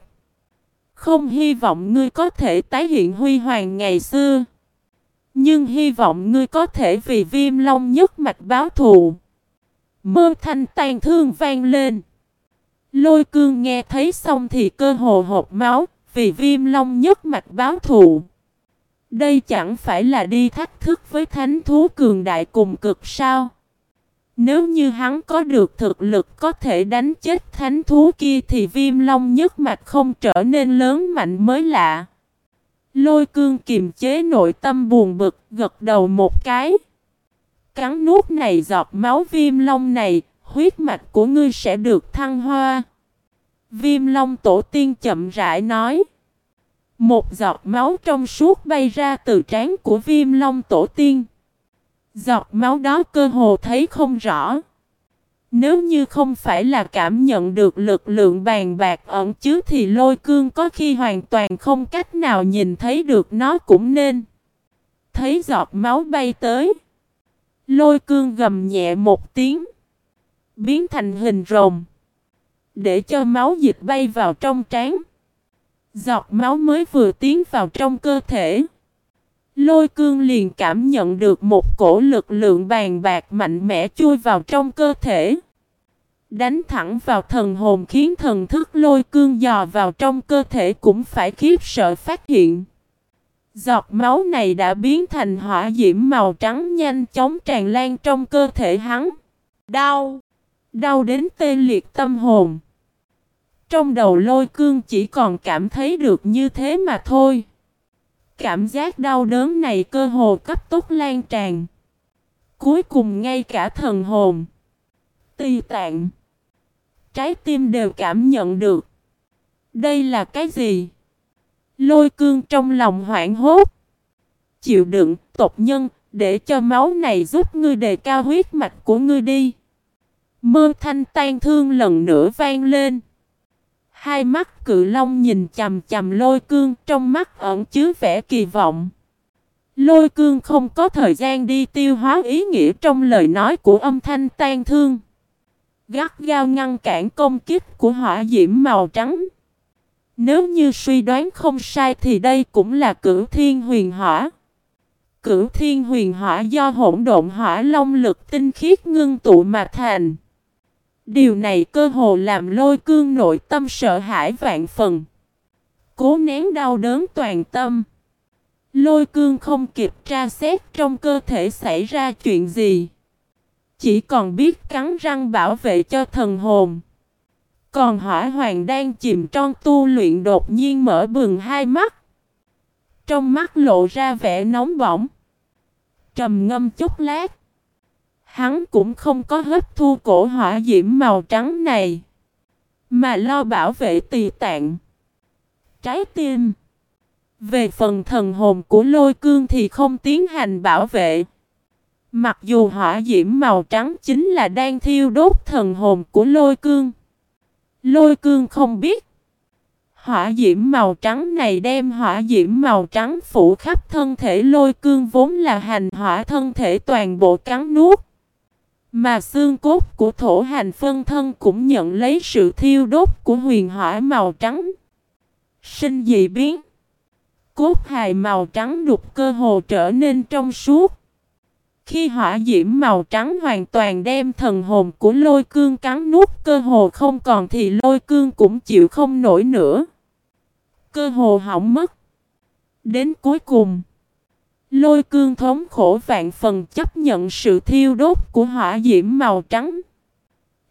Không hy vọng ngươi có thể tái hiện huy hoàng ngày xưa. Nhưng hy vọng ngươi có thể vì viêm long nhất mạch báo thù. Mơ thanh tàn thương vang lên. Lôi cương nghe thấy xong thì cơ hồ hộp máu, vì viêm long nhất mạch báo thù. Đây chẳng phải là đi thách thức với thánh thú cường đại cùng cực sao? Nếu như hắn có được thực lực có thể đánh chết thánh thú kia thì viêm long nhất mạch không trở nên lớn mạnh mới lạ. Lôi cương kiềm chế nội tâm buồn bực, gật đầu một cái. Cắn nuốt này giọt máu viêm long này, huyết mạch của ngươi sẽ được thăng hoa. Viêm long tổ tiên chậm rãi nói. Một giọt máu trong suốt bay ra từ trán của viêm long tổ tiên. Giọt máu đó cơ hồ thấy không rõ. Nếu như không phải là cảm nhận được lực lượng bàn bạc ẩn chứa thì lôi cương có khi hoàn toàn không cách nào nhìn thấy được nó cũng nên. Thấy giọt máu bay tới. Lôi cương gầm nhẹ một tiếng. Biến thành hình rồng. Để cho máu dịch bay vào trong trán. Giọt máu mới vừa tiến vào trong cơ thể. Lôi cương liền cảm nhận được một cổ lực lượng bàn bạc mạnh mẽ chui vào trong cơ thể. Đánh thẳng vào thần hồn khiến thần thức lôi cương dò vào trong cơ thể cũng phải khiếp sợ phát hiện. Giọt máu này đã biến thành hỏa diễm màu trắng nhanh chóng tràn lan trong cơ thể hắn. Đau! Đau đến tê liệt tâm hồn. Trong đầu lôi cương chỉ còn cảm thấy được như thế mà thôi. Cảm giác đau đớn này cơ hồ cấp tốc lan tràn. Cuối cùng ngay cả thần hồn, tì tạng, trái tim đều cảm nhận được. Đây là cái gì? Lôi cương trong lòng hoảng hốt. Chịu đựng, tộc nhân, để cho máu này giúp ngươi đề cao huyết mạch của ngươi đi. Mơ thanh tan thương lần nữa vang lên. Hai mắt cự long nhìn chầm chầm lôi cương, trong mắt ẩn chứa vẻ kỳ vọng. Lôi cương không có thời gian đi tiêu hóa ý nghĩa trong lời nói của âm thanh tan thương. Gắt gao ngăn cản công kích của hỏa diễm màu trắng. Nếu như suy đoán không sai thì đây cũng là cửu thiên huyền hỏa. Cửu thiên huyền hỏa do hỗn độn hỏa long lực tinh khiết ngưng tụ mà thành. Điều này cơ hồ làm lôi cương nội tâm sợ hãi vạn phần. Cố nén đau đớn toàn tâm. Lôi cương không kịp tra xét trong cơ thể xảy ra chuyện gì. Chỉ còn biết cắn răng bảo vệ cho thần hồn. Còn hỏa hoàng đang chìm trong tu luyện đột nhiên mở bừng hai mắt. Trong mắt lộ ra vẻ nóng bỏng. Trầm ngâm chút lát. Hắn cũng không có hấp thu cổ hỏa diễm màu trắng này. Mà lo bảo vệ tỳ tạng. Trái tim. Về phần thần hồn của lôi cương thì không tiến hành bảo vệ. Mặc dù hỏa diễm màu trắng chính là đang thiêu đốt thần hồn của lôi cương. Lôi cương không biết. Hỏa diễm màu trắng này đem hỏa diễm màu trắng phủ khắp thân thể lôi cương vốn là hành hỏa thân thể toàn bộ cắn nuốt. Mà xương cốt của thổ hành phân thân cũng nhận lấy sự thiêu đốt của huyền hỏa màu trắng. Sinh dị biến. Cốt hài màu trắng đục cơ hồ trở nên trong suốt. Khi hỏa diễm màu trắng hoàn toàn đem thần hồn của lôi cương cắn nuốt, cơ hồ không còn thì lôi cương cũng chịu không nổi nữa. Cơ hồ hỏng mất. Đến cuối cùng. Lôi cương thống khổ vạn phần chấp nhận sự thiêu đốt của hỏa diễm màu trắng.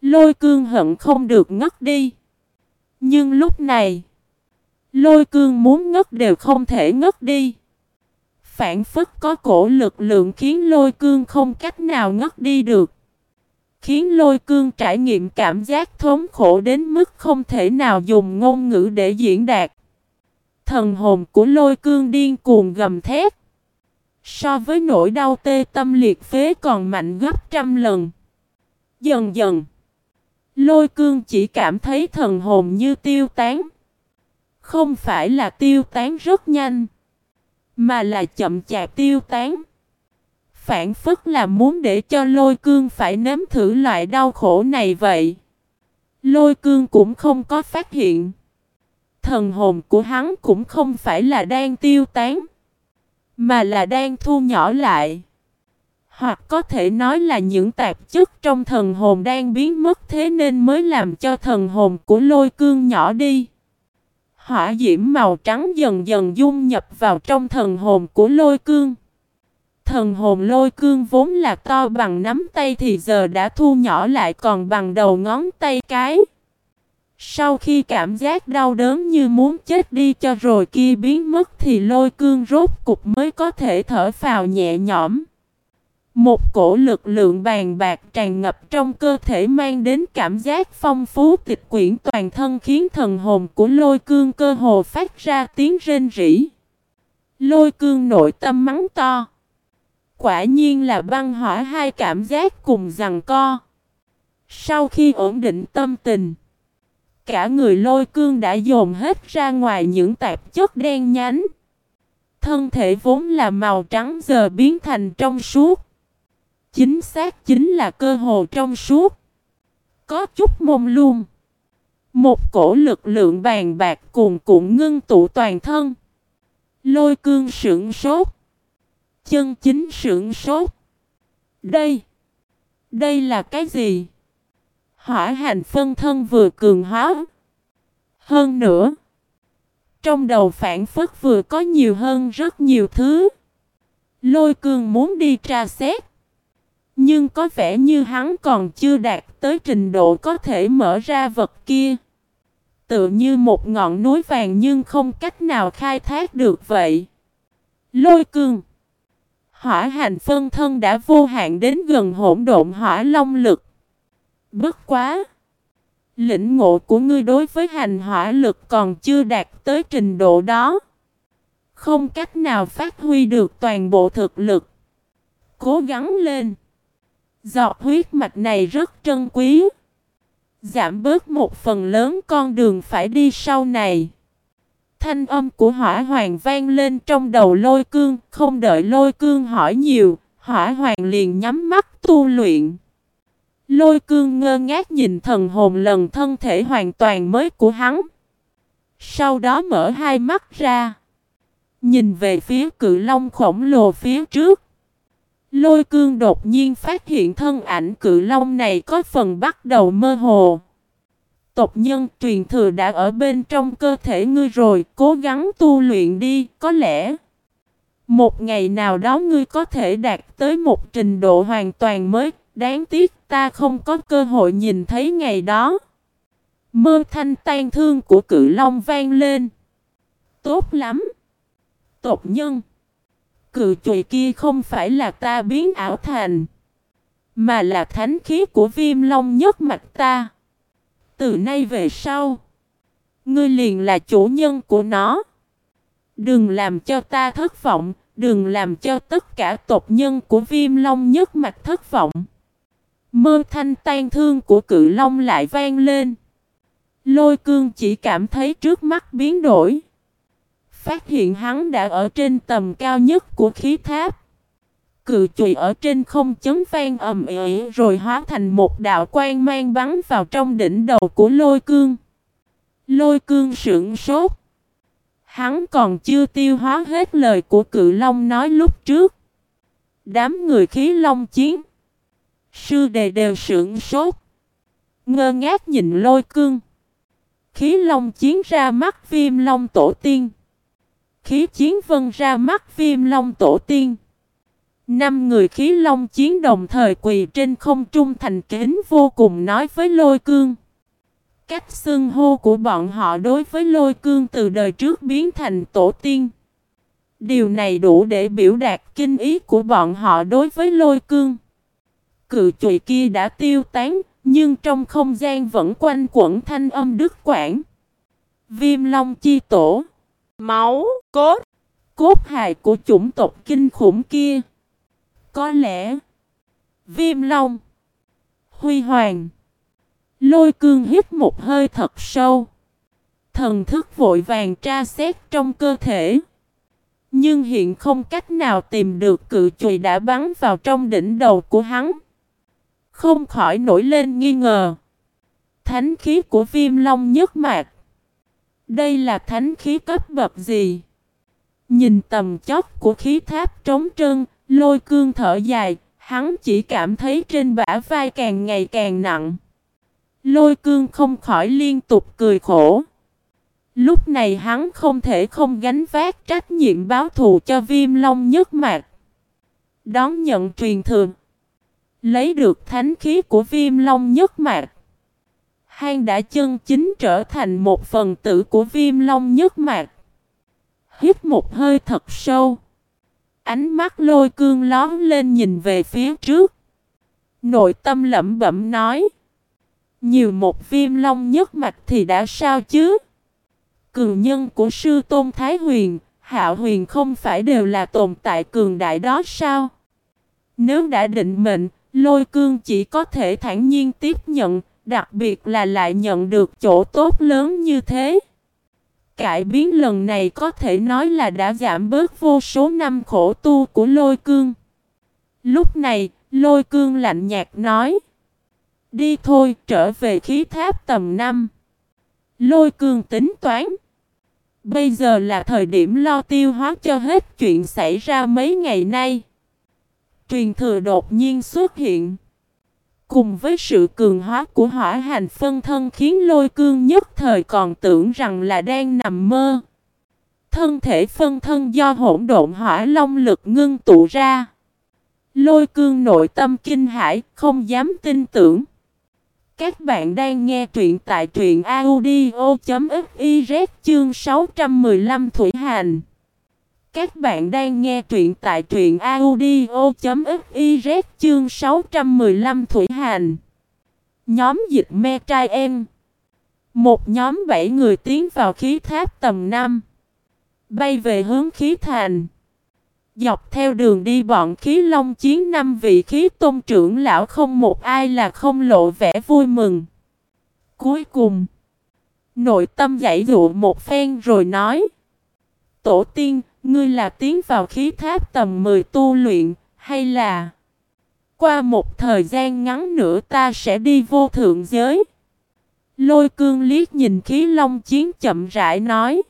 Lôi cương hận không được ngất đi. Nhưng lúc này, lôi cương muốn ngất đều không thể ngất đi. Phản phất có cổ lực lượng khiến lôi cương không cách nào ngất đi được. Khiến lôi cương trải nghiệm cảm giác thống khổ đến mức không thể nào dùng ngôn ngữ để diễn đạt. Thần hồn của lôi cương điên cuồng gầm thét. So với nỗi đau tê tâm liệt phế còn mạnh gấp trăm lần. Dần dần. Lôi cương chỉ cảm thấy thần hồn như tiêu tán. Không phải là tiêu tán rất nhanh. Mà là chậm chạp tiêu tán. Phản phức là muốn để cho lôi cương phải nếm thử loại đau khổ này vậy. Lôi cương cũng không có phát hiện. Thần hồn của hắn cũng không phải là đang tiêu tán. Mà là đang thu nhỏ lại. Hoặc có thể nói là những tạp chất trong thần hồn đang biến mất thế nên mới làm cho thần hồn của lôi cương nhỏ đi. Hỏa diễm màu trắng dần dần dung nhập vào trong thần hồn của lôi cương. Thần hồn lôi cương vốn là to bằng nắm tay thì giờ đã thu nhỏ lại còn bằng đầu ngón tay cái. Sau khi cảm giác đau đớn như muốn chết đi cho rồi kia biến mất thì lôi cương rốt cục mới có thể thở phào nhẹ nhõm. Một cổ lực lượng bàn bạc tràn ngập trong cơ thể mang đến cảm giác phong phú tịch quyển toàn thân khiến thần hồn của lôi cương cơ hồ phát ra tiếng rên rỉ. Lôi cương nội tâm mắng to. Quả nhiên là băng hỏa hai cảm giác cùng rằng co. Sau khi ổn định tâm tình, cả người lôi cương đã dồn hết ra ngoài những tạp chất đen nhánh. Thân thể vốn là màu trắng giờ biến thành trong suốt. Chính xác chính là cơ hồ trong suốt. Có chút mông lung. Một cổ lực lượng bàn bạc cuồn cuộn ngưng tụ toàn thân. Lôi cương sững sốt. Chân chính sững sốt. Đây. Đây là cái gì? Hỏa hành phân thân vừa cường hóa. Hơn nữa. Trong đầu phản phất vừa có nhiều hơn rất nhiều thứ. Lôi cương muốn đi tra xét. Nhưng có vẻ như hắn còn chưa đạt tới trình độ có thể mở ra vật kia. Tựa như một ngọn núi vàng nhưng không cách nào khai thác được vậy. Lôi cương. Hỏa hành phân thân đã vô hạn đến gần hỗn độn hỏa long lực. Bất quá. Lĩnh ngộ của ngươi đối với hành hỏa lực còn chưa đạt tới trình độ đó. Không cách nào phát huy được toàn bộ thực lực. Cố gắng lên. Giọt huyết mạch này rất trân quý. Giảm bớt một phần lớn con đường phải đi sau này. Thanh âm của hỏa hoàng vang lên trong đầu lôi cương, không đợi lôi cương hỏi nhiều, hỏa hoàng liền nhắm mắt tu luyện. Lôi cương ngơ ngác nhìn thần hồn lần thân thể hoàn toàn mới của hắn. Sau đó mở hai mắt ra. Nhìn về phía cự long khổng lồ phía trước. Lôi cương đột nhiên phát hiện thân ảnh cự long này có phần bắt đầu mơ hồ. Tộc nhân truyền thừa đã ở bên trong cơ thể ngươi rồi, cố gắng tu luyện đi, có lẽ một ngày nào đó ngươi có thể đạt tới một trình độ hoàn toàn mới, đáng tiếc ta không có cơ hội nhìn thấy ngày đó. Mơ thanh tan thương của cự long vang lên. Tốt lắm. Tộc nhân. Cự chùy kia không phải là ta biến ảo thành. Mà là thánh khí của viêm long nhất mạch ta. Từ nay về sau. Ngươi liền là chủ nhân của nó. Đừng làm cho ta thất vọng. Đừng làm cho tất cả tộc nhân của viêm long nhất mạch thất vọng. Mơ thanh tan thương của cự long lại vang lên. Lôi cương chỉ cảm thấy trước mắt biến đổi. Phát hiện hắn đã ở trên tầm cao nhất của khí tháp. Cự chùy ở trên không chấn vang ầm ĩ rồi hóa thành một đạo quang mang bắn vào trong đỉnh đầu của lôi cương. Lôi cương sững sốt. Hắn còn chưa tiêu hóa hết lời của cự long nói lúc trước. Đám người khí long chiến. Sư đề đều sững sốt. Ngơ ngác nhìn lôi cương. Khí long chiến ra mắt viêm long tổ tiên. Khí chiến vân ra mắt viêm long tổ tiên. Năm người khí long chiến đồng thời quỳ trên không trung thành kính vô cùng nói với lôi cương. Cách xưng hô của bọn họ đối với lôi cương từ đời trước biến thành tổ tiên. Điều này đủ để biểu đạt kinh ý của bọn họ đối với lôi cương. Cự chùy kia đã tiêu tán, nhưng trong không gian vẫn quanh quẩn thanh âm đức quảng. Viêm long chi tổ. Máu, cốt. Cốt hài của chủng tộc kinh khủng kia. Có lẽ. Viêm long. Huy hoàng. Lôi cương hít một hơi thật sâu. Thần thức vội vàng tra xét trong cơ thể. Nhưng hiện không cách nào tìm được cự chùy đã bắn vào trong đỉnh đầu của hắn. Không khỏi nổi lên nghi ngờ. Thánh khí của viêm long nhất mạc. Đây là thánh khí cấp bậc gì? Nhìn tầm chót của khí tháp trống trơn, lôi cương thở dài, hắn chỉ cảm thấy trên bả vai càng ngày càng nặng. Lôi cương không khỏi liên tục cười khổ. Lúc này hắn không thể không gánh vác trách nhiệm báo thù cho viêm long nhất mạc. Đón nhận truyền thừa. Lấy được thánh khí của viêm long nhất mạc. Hang đã chân chính trở thành một phần tử của viêm long nhất mạc. Hít một hơi thật sâu. Ánh mắt lôi cương lón lên nhìn về phía trước. Nội tâm lẩm bẩm nói. Nhiều một viêm long nhất mạch thì đã sao chứ? Cường nhân của sư tôn Thái Huyền, Hạo Huyền không phải đều là tồn tại cường đại đó sao? Nếu đã định mệnh, lôi cương chỉ có thể thản nhiên tiếp nhận, đặc biệt là lại nhận được chỗ tốt lớn như thế. Cải biến lần này có thể nói là đã giảm bớt vô số năm khổ tu của lôi cương. Lúc này, lôi cương lạnh nhạt nói. Đi thôi, trở về khí tháp tầm năm. Lôi cương tính toán. Bây giờ là thời điểm lo tiêu hóa cho hết chuyện xảy ra mấy ngày nay. Truyền thừa đột nhiên xuất hiện. Cùng với sự cường hóa của hỏa hành phân thân khiến lôi cương nhất thời còn tưởng rằng là đang nằm mơ. Thân thể phân thân do hỗn độn hỏa long lực ngưng tụ ra. Lôi cương nội tâm kinh hãi, không dám tin tưởng. Các bạn đang nghe truyện tại truyện audio.fiz chương 615 Thủy Hành. Các bạn đang nghe truyện tại truyện audio.fiz chương 615 Thủy Hành. Nhóm dịch me trai em. Một nhóm 7 người tiến vào khí tháp tầm 5. Bay về hướng khí thành. Dọc theo đường đi bọn khí long chiến năm vị khí tôn trưởng lão không một ai là không lộ vẻ vui mừng. Cuối cùng, nội tâm giải dụ một phen rồi nói. Tổ tiên, ngươi là tiến vào khí tháp tầm 10 tu luyện, hay là... Qua một thời gian ngắn nữa ta sẽ đi vô thượng giới. Lôi cương liếc nhìn khí long chiến chậm rãi nói.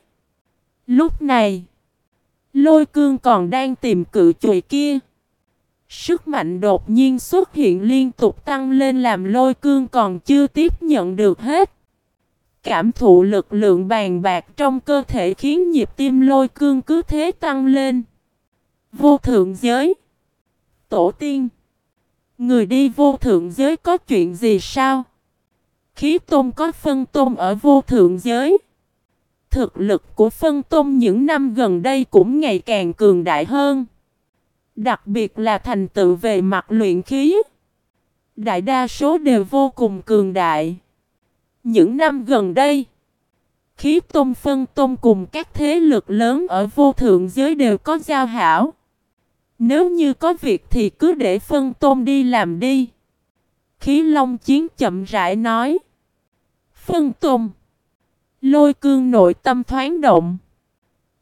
Lúc này... Lôi cương còn đang tìm cự chùi kia. Sức mạnh đột nhiên xuất hiện liên tục tăng lên làm lôi cương còn chưa tiếp nhận được hết. Cảm thụ lực lượng bàn bạc trong cơ thể khiến nhịp tim lôi cương cứ thế tăng lên. Vô thượng giới. Tổ tiên. Người đi vô thượng giới có chuyện gì sao? Khí tôn có phân tôn ở vô thượng giới. Thực lực của phân tôn những năm gần đây cũng ngày càng cường đại hơn. Đặc biệt là thành tựu về mặt luyện khí. Đại đa số đều vô cùng cường đại. Những năm gần đây, khí tôn phân tôn cùng các thế lực lớn ở vô thượng giới đều có giao hảo. Nếu như có việc thì cứ để phân tôn đi làm đi. Khí long chiến chậm rãi nói. Phân tôn. Lôi cương nội tâm thoáng động.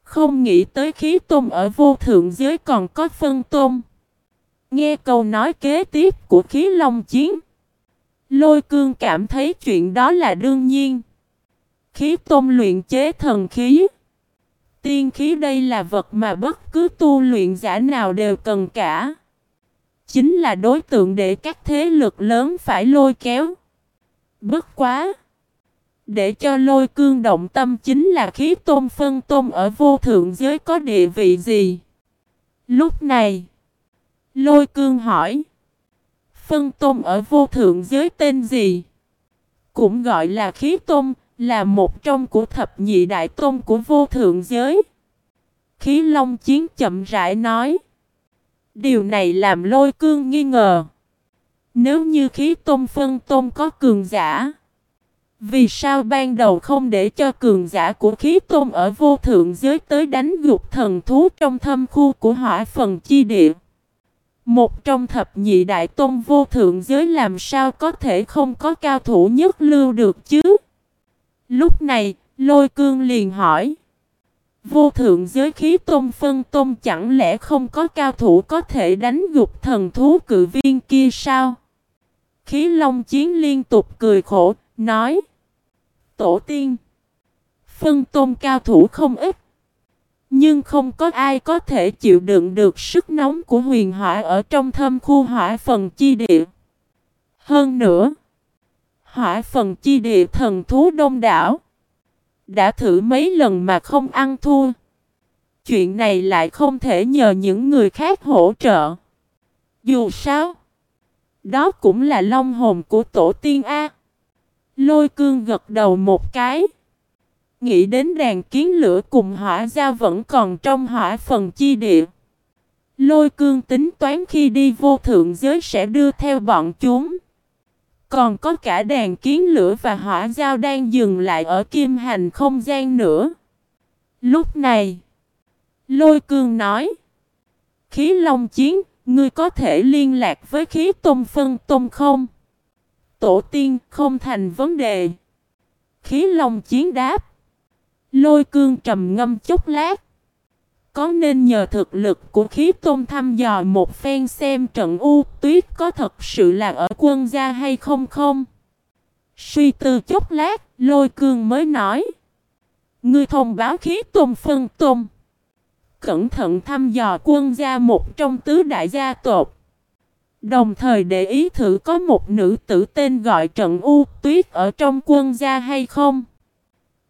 Không nghĩ tới khí tôn ở vô thượng giới còn có phân tôn. Nghe câu nói kế tiếp của khí long chiến. Lôi cương cảm thấy chuyện đó là đương nhiên. Khí tôn luyện chế thần khí. Tiên khí đây là vật mà bất cứ tu luyện giả nào đều cần cả. Chính là đối tượng để các thế lực lớn phải lôi kéo. Bất quá. Để cho lôi cương động tâm chính là khí tôn phân tôn ở vô thượng giới có địa vị gì. Lúc này, lôi cương hỏi, phân tôn ở vô thượng giới tên gì? Cũng gọi là khí tôn, là một trong của thập nhị đại tôn của vô thượng giới. Khí long chiến chậm rãi nói. Điều này làm lôi cương nghi ngờ. Nếu như khí tôn phân tôn có cường giả vì sao ban đầu không để cho cường giả của khí tôn ở vô thượng giới tới đánh gục thần thú trong thâm khu của hỏa phần chi địa? Một trong thập nhị đại tôn vô thượng giới làm sao có thể không có cao thủ nhất lưu được chứ? Lúc này, lôi cương liền hỏi. Vô thượng giới khí tôn phân tôn chẳng lẽ không có cao thủ có thể đánh gục thần thú cự viên kia sao? Khí long chiến liên tục cười khổ, nói tổ tiên. Phân tôn cao thủ không ít. Nhưng không có ai có thể chịu đựng được sức nóng của huyền hỏa ở trong thâm khu hỏa phần chi địa. Hơn nữa, hỏa phần chi địa thần thú đông đảo. Đã thử mấy lần mà không ăn thua. Chuyện này lại không thể nhờ những người khác hỗ trợ. Dù sao, đó cũng là long hồn của tổ tiên A. Lôi cương gật đầu một cái. Nghĩ đến đàn kiến lửa cùng hỏa giao vẫn còn trong hỏa phần chi địa. Lôi cương tính toán khi đi vô thượng giới sẽ đưa theo bọn chúng. Còn có cả đàn kiến lửa và hỏa giao đang dừng lại ở kim hành không gian nữa. Lúc này, lôi cương nói. Khí long chiến, Ngươi có thể liên lạc với khí tôm phân tôm không? Tổ tiên không thành vấn đề. Khí long chiến đáp. Lôi cương trầm ngâm chút lát. Có nên nhờ thực lực của khí tôn thăm dò một phen xem trận u tuyết có thật sự là ở quân gia hay không không? Suy tư chút lát, lôi cương mới nói. Ngươi thông báo khí tôn phân tôn. Cẩn thận thăm dò quân gia một trong tứ đại gia tộc. Đồng thời để ý thử có một nữ tử tên gọi trận U Tuyết ở trong quân gia hay không.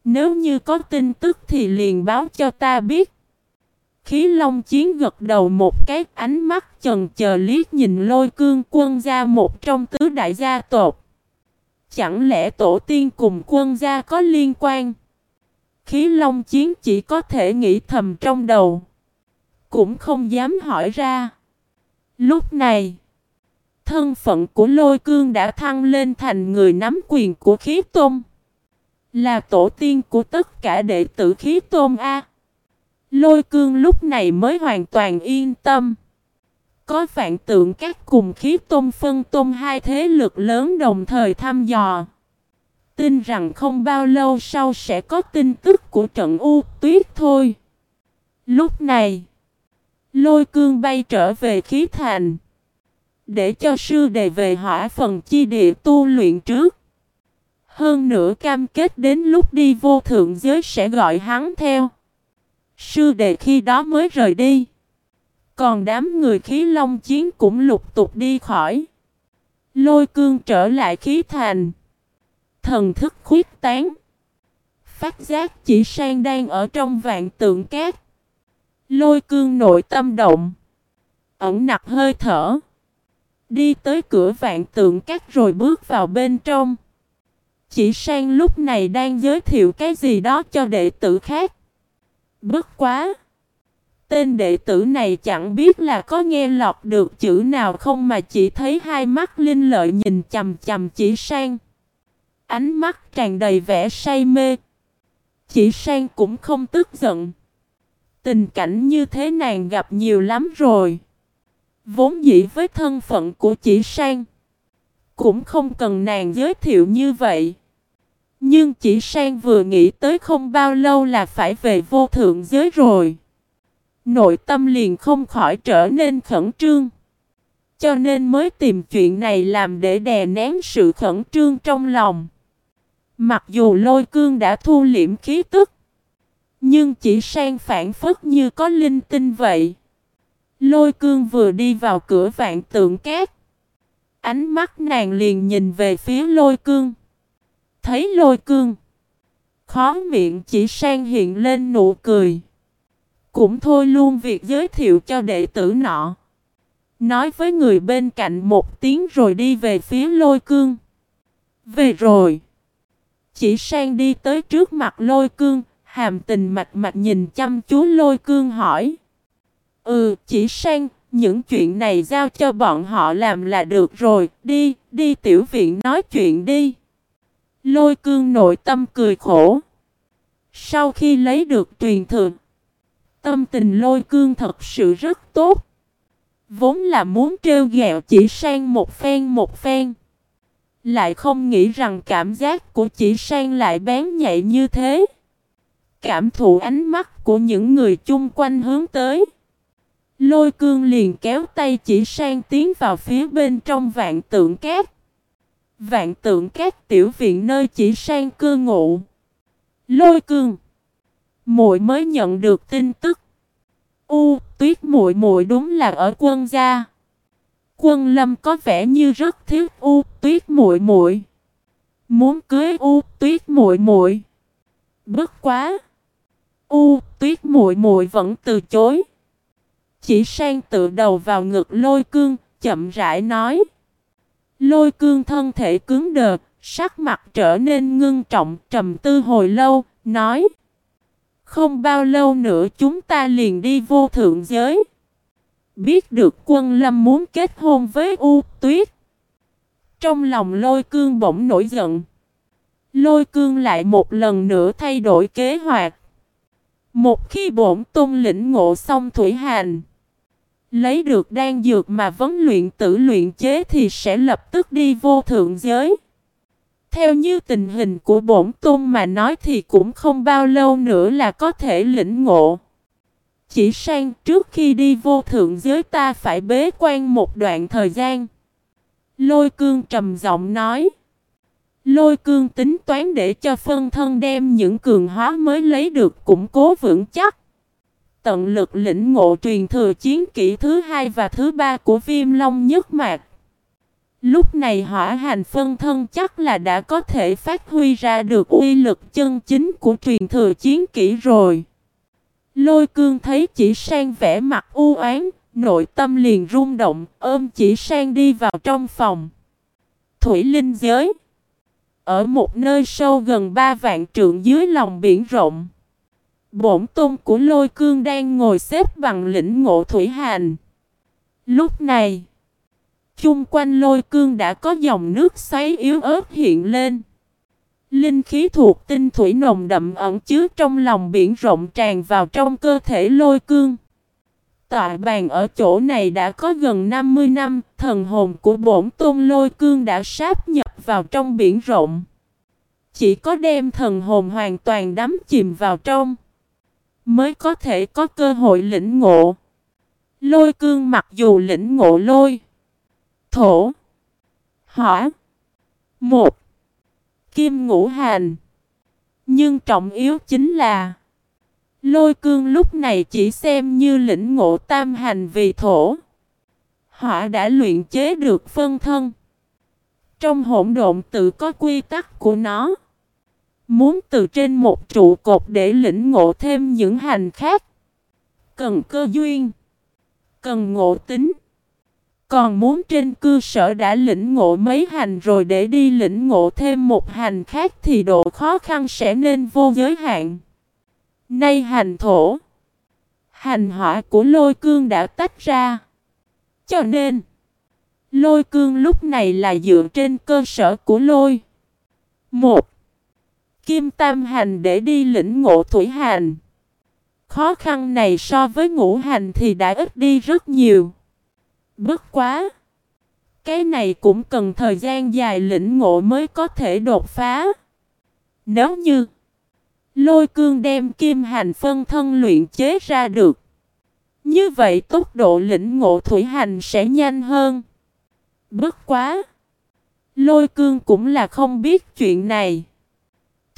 Nếu như có tin tức thì liền báo cho ta biết. Khí Long Chiến gật đầu một cái ánh mắt chần chờ liếc nhìn lôi cương quân gia một trong tứ đại gia tộc. Chẳng lẽ tổ tiên cùng quân gia có liên quan? Khí Long Chiến chỉ có thể nghĩ thầm trong đầu. Cũng không dám hỏi ra. Lúc này, thân phận của lôi cương đã thăng lên thành người nắm quyền của khí tôn. Là tổ tiên của tất cả đệ tử khí tôn A. Lôi cương lúc này mới hoàn toàn yên tâm. Có phản tượng các cùng khí tôn phân tôn hai thế lực lớn đồng thời thăm dò. Tin rằng không bao lâu sau sẽ có tin tức của trận U tuyết thôi. Lúc này, lôi cương bay trở về khí thành. Để cho sư đề về hỏa phần chi địa tu luyện trước. Hơn nữa cam kết đến lúc đi vô thượng giới sẽ gọi hắn theo. Sư đệ khi đó mới rời đi. Còn đám người khí long chiến cũng lục tục đi khỏi. Lôi cương trở lại khí thành. Thần thức khuyết tán. Phát giác chỉ sang đang ở trong vạn tượng cát. Lôi cương nội tâm động. Ẩn nặc hơi thở. Đi tới cửa vạn tượng cát rồi bước vào bên trong. Chỉ sang lúc này đang giới thiệu cái gì đó cho đệ tử khác. Bất quá! Tên đệ tử này chẳng biết là có nghe lọt được chữ nào không mà chỉ thấy hai mắt linh lợi nhìn chầm chầm chỉ sang. Ánh mắt tràn đầy vẻ say mê. Chỉ sang cũng không tức giận. Tình cảnh như thế nàng gặp nhiều lắm rồi. Vốn dĩ với thân phận của chỉ sang. Cũng không cần nàng giới thiệu như vậy. Nhưng chỉ sang vừa nghĩ tới không bao lâu là phải về vô thượng giới rồi. Nội tâm liền không khỏi trở nên khẩn trương. Cho nên mới tìm chuyện này làm để đè nén sự khẩn trương trong lòng. Mặc dù lôi cương đã thu liễm khí tức. Nhưng chỉ sang phản phất như có linh tinh vậy. Lôi cương vừa đi vào cửa vạn tượng cát. Ánh mắt nàng liền nhìn về phía lôi cương. Thấy lôi cương. Khó miệng chỉ sang hiện lên nụ cười. Cũng thôi luôn việc giới thiệu cho đệ tử nọ. Nói với người bên cạnh một tiếng rồi đi về phía lôi cương. Về rồi. Chỉ sang đi tới trước mặt lôi cương, hàm tình mạch mạch nhìn chăm chú lôi cương hỏi. Ừ, chỉ sang, những chuyện này giao cho bọn họ làm là được rồi, đi, đi tiểu viện nói chuyện đi. Lôi cương nội tâm cười khổ. Sau khi lấy được truyền thượng, tâm tình lôi cương thật sự rất tốt. Vốn là muốn trêu ghẹo chỉ sang một phen một phen. Lại không nghĩ rằng cảm giác của chỉ sang lại bén nhạy như thế. Cảm thụ ánh mắt của những người chung quanh hướng tới. Lôi cương liền kéo tay chỉ sang tiến vào phía bên trong vạn tượng cát. Vạn tượng các tiểu viện nơi chỉ sang cư ngụ. Lôi cương. Muội mới nhận được tin tức. U, tuyết muội muội đúng là ở quân gia. Quân lâm có vẻ như rất thiếu U, tuyết muội muội. Muốn cưới U, tuyết muội muội. Bất quá. U, tuyết muội muội vẫn từ chối. Chỉ sang tự đầu vào ngực lôi cương, chậm rãi nói. Lôi cương thân thể cứng đờ, sắc mặt trở nên ngưng trọng, trầm tư hồi lâu, nói Không bao lâu nữa chúng ta liền đi vô thượng giới. Biết được quân lâm muốn kết hôn với U Tuyết. Trong lòng lôi cương bỗng nổi giận. Lôi cương lại một lần nữa thay đổi kế hoạch. Một khi bổn tôn lĩnh ngộ xong thủy hành. Lấy được đan dược mà vấn luyện tử luyện chế thì sẽ lập tức đi vô thượng giới. Theo như tình hình của bổn tôn mà nói thì cũng không bao lâu nữa là có thể lĩnh ngộ. Chỉ sang trước khi đi vô thượng giới ta phải bế quan một đoạn thời gian. Lôi cương trầm giọng nói. Lôi cương tính toán để cho phân thân đem những cường hóa mới lấy được củng cố vững chắc. Tận lực lĩnh ngộ truyền thừa chiến kỹ thứ hai và thứ ba của viêm long nhất mạc. Lúc này hỏa hành phân thân chắc là đã có thể phát huy ra được uy lực chân chính của truyền thừa chiến kỹ rồi. Lôi cương thấy chỉ sang vẻ mặt u oán nội tâm liền rung động, ôm chỉ sang đi vào trong phòng. Thủy linh giới Ở một nơi sâu gần ba vạn trượng dưới lòng biển rộng. Bổn tôn của lôi cương đang ngồi xếp bằng lĩnh ngộ thủy hành. Lúc này, chung quanh lôi cương đã có dòng nước xoáy yếu ớt hiện lên. Linh khí thuộc tinh thủy nồng đậm ẩn chứa trong lòng biển rộng tràn vào trong cơ thể lôi cương. Tọa bàn ở chỗ này đã có gần 50 năm, thần hồn của bổn tôn lôi cương đã sáp nhập vào trong biển rộng. Chỉ có đem thần hồn hoàn toàn đắm chìm vào trong, mới có thể có cơ hội lĩnh ngộ. Lôi cương mặc dù lĩnh ngộ lôi, thổ, hỏa, một, kim ngũ hành. Nhưng trọng yếu chính là Lôi cương lúc này chỉ xem như lĩnh ngộ tam hành vì thổ. Họ đã luyện chế được phân thân. Trong hỗn độn tự có quy tắc của nó. Muốn từ trên một trụ cột để lĩnh ngộ thêm những hành khác. Cần cơ duyên. Cần ngộ tính. Còn muốn trên cơ sở đã lĩnh ngộ mấy hành rồi để đi lĩnh ngộ thêm một hành khác thì độ khó khăn sẽ nên vô giới hạn. Nay hành thổ. Hành hỏa của lôi cương đã tách ra. Cho nên. Lôi cương lúc này là dựa trên cơ sở của lôi. Một. Kim tam hành để đi lĩnh ngộ thủy hành. Khó khăn này so với ngũ hành thì đã ít đi rất nhiều. Bất quá. Cái này cũng cần thời gian dài lĩnh ngộ mới có thể đột phá. Nếu như Lôi cương đem kim hành phân thân luyện chế ra được. Như vậy tốc độ lĩnh ngộ thủy hành sẽ nhanh hơn. Bất quá. Lôi cương cũng là không biết chuyện này.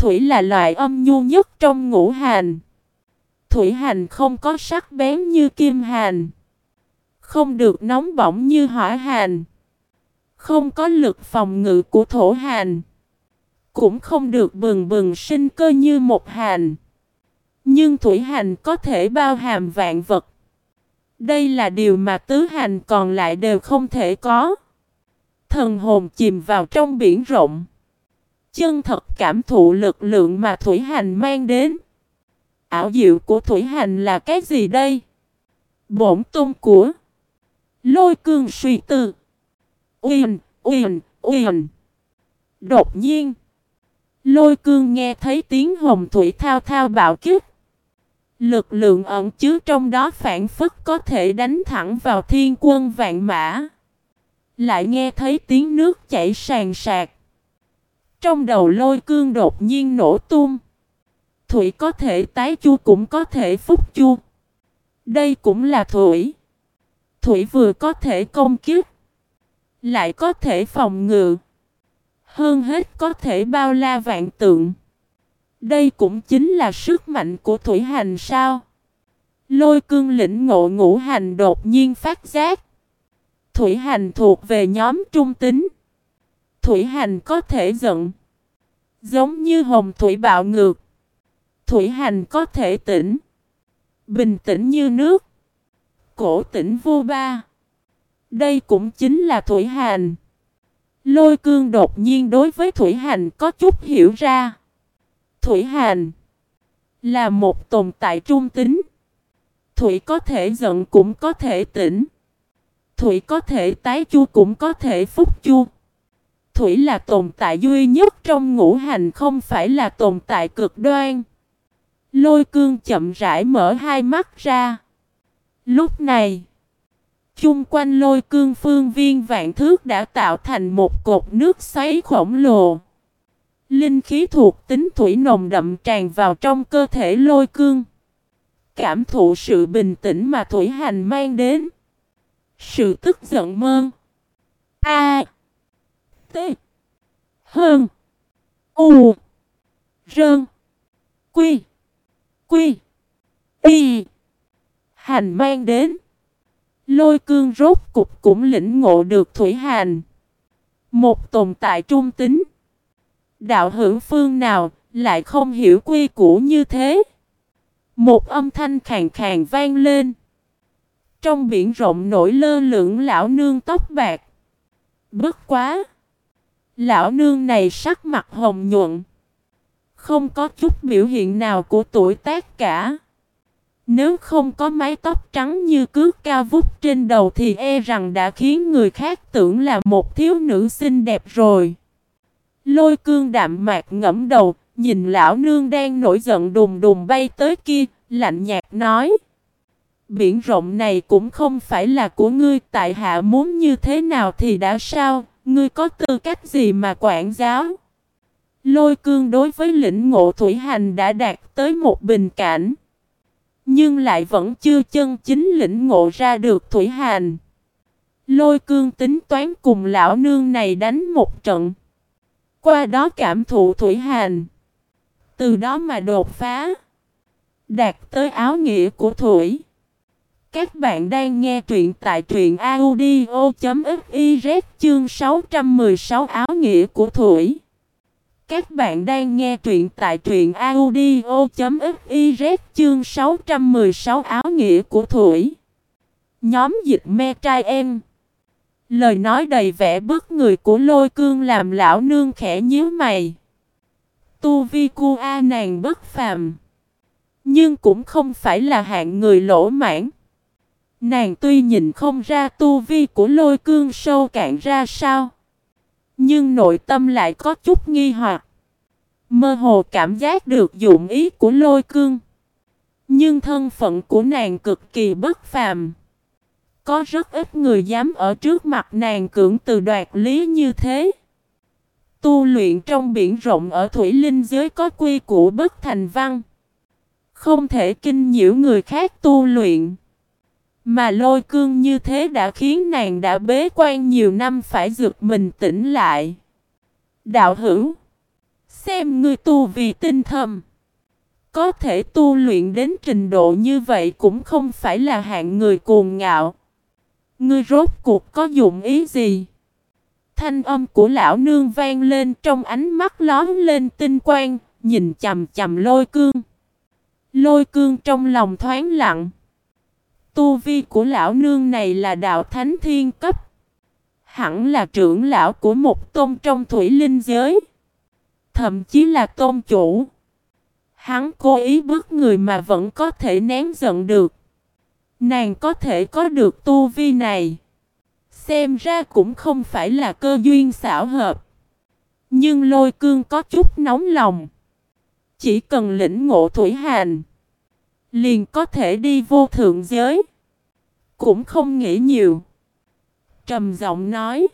Thủy là loại âm nhu nhất trong ngũ hành. Thủy hành không có sắc bén như kim hành. Không được nóng bỏng như hỏa hành. Không có lực phòng ngự của thổ hành. Cũng không được bừng bừng sinh cơ như một hành. Nhưng thủy hành có thể bao hàm vạn vật. Đây là điều mà tứ hành còn lại đều không thể có. Thần hồn chìm vào trong biển rộng. Chân thật cảm thụ lực lượng mà thủy hành mang đến. Ảo diệu của thủy hành là cái gì đây? Bổn tung của Lôi cương suy tư Uyên, uyên, uyên Đột nhiên Lôi cương nghe thấy tiếng hồng thủy thao thao bạo kích. Lực lượng ẩn chứa trong đó phản phất có thể đánh thẳng vào thiên quân vạn mã. Lại nghe thấy tiếng nước chảy sàn sạc. Trong đầu lôi cương đột nhiên nổ tung. Thủy có thể tái chu cũng có thể phúc chu. Đây cũng là thủy. Thủy vừa có thể công kiếp. Lại có thể phòng ngự. Hơn hết có thể bao la vạn tượng. Đây cũng chính là sức mạnh của thủy hành sao. Lôi cương lĩnh ngộ ngũ hành đột nhiên phát giác. Thủy hành thuộc về nhóm trung tính. Thủy hành có thể giận. Giống như hồng thủy bạo ngược. Thủy hành có thể tỉnh. Bình tĩnh như nước. Cổ tỉnh vô ba. Đây cũng chính là thủy hành. Lôi cương đột nhiên đối với Thủy Hành có chút hiểu ra. Thủy Hành là một tồn tại trung tính. Thủy có thể giận cũng có thể tỉnh. Thủy có thể tái chu cũng có thể phúc chu. Thủy là tồn tại duy nhất trong ngũ hành không phải là tồn tại cực đoan. Lôi cương chậm rãi mở hai mắt ra. Lúc này, chung quanh lôi cương phương viên vạn thước đã tạo thành một cột nước xoáy khổng lồ. Linh khí thuộc tính thủy nồng đậm tràn vào trong cơ thể lôi cương. Cảm thụ sự bình tĩnh mà thủy hành mang đến. Sự tức giận mơn. A. T. Hơn. U. Rơn. Quy. Quy. Y. Hành mang đến. Lôi cương rốt cục cũng lĩnh ngộ được thủy hành. Một tồn tại trung tính. Đạo hữu phương nào lại không hiểu quy củ như thế. Một âm thanh khàn khàn vang lên. Trong biển rộng nổi lơ lửng lão nương tóc bạc. Bất quá. Lão nương này sắc mặt hồng nhuận. Không có chút biểu hiện nào của tuổi tác cả. Nếu không có mái tóc trắng như cước cao vút trên đầu thì e rằng đã khiến người khác tưởng là một thiếu nữ xinh đẹp rồi. Lôi cương đạm mạc ngẫm đầu, nhìn lão nương đang nổi giận đùng đùng bay tới kia, lạnh nhạt nói. Biển rộng này cũng không phải là của ngươi, tại hạ muốn như thế nào thì đã sao, ngươi có tư cách gì mà quản giáo? Lôi cương đối với lĩnh ngộ thủy hành đã đạt tới một bình cảnh. Nhưng lại vẫn chưa chân chính lĩnh ngộ ra được thủy hành. Lôi cương tính toán cùng lão nương này đánh một trận. Qua đó cảm thụ thủy hành. Từ đó mà đột phá. Đạt tới áo nghĩa của thủy. Các bạn đang nghe truyện tại truyện audio.fiz chương 616 áo nghĩa của thủy. Các bạn đang nghe truyện tại truyện audio.fiz chương 616 áo nghĩa của thủy. Nhóm dịch me trai em. Lời nói đầy vẻ bức người của lôi cương làm lão nương khẽ nhíu mày. Tu vi cua A nàng bất phàm. Nhưng cũng không phải là hạng người lỗ mãn. Nàng tuy nhìn không ra tu vi của lôi cương sâu cạn ra sao. Nhưng nội tâm lại có chút nghi hoặc. Mơ hồ cảm giác được dụng ý của lôi cương. Nhưng thân phận của nàng cực kỳ bất phàm. Có rất ít người dám ở trước mặt nàng cưỡng từ đoạt lý như thế. Tu luyện trong biển rộng ở Thủy Linh giới có quy của bất thành văn. Không thể kinh nhiễu người khác tu luyện. Mà lôi cương như thế đã khiến nàng đã bế quan nhiều năm phải dược mình tỉnh lại. Đạo hữu. Xem ngươi tu vì tinh thầm. Có thể tu luyện đến trình độ như vậy cũng không phải là hạng người cuồng ngạo. Ngươi rốt cuộc có dụng ý gì? Thanh âm của lão nương vang lên trong ánh mắt lón lên tinh quang, nhìn chầm chầm lôi cương. Lôi cương trong lòng thoáng lặng. Tu vi của lão nương này là đạo thánh thiên cấp. Hẳn là trưởng lão của một tôn trong thủy linh giới. Thậm chí là tôn chủ. Hắn cố ý bước người mà vẫn có thể nén giận được. Nàng có thể có được tu vi này. Xem ra cũng không phải là cơ duyên xảo hợp. Nhưng lôi cương có chút nóng lòng. Chỉ cần lĩnh ngộ thủy hành. Liền có thể đi vô thượng giới. Cũng không nghĩ nhiều. Trầm giọng nói.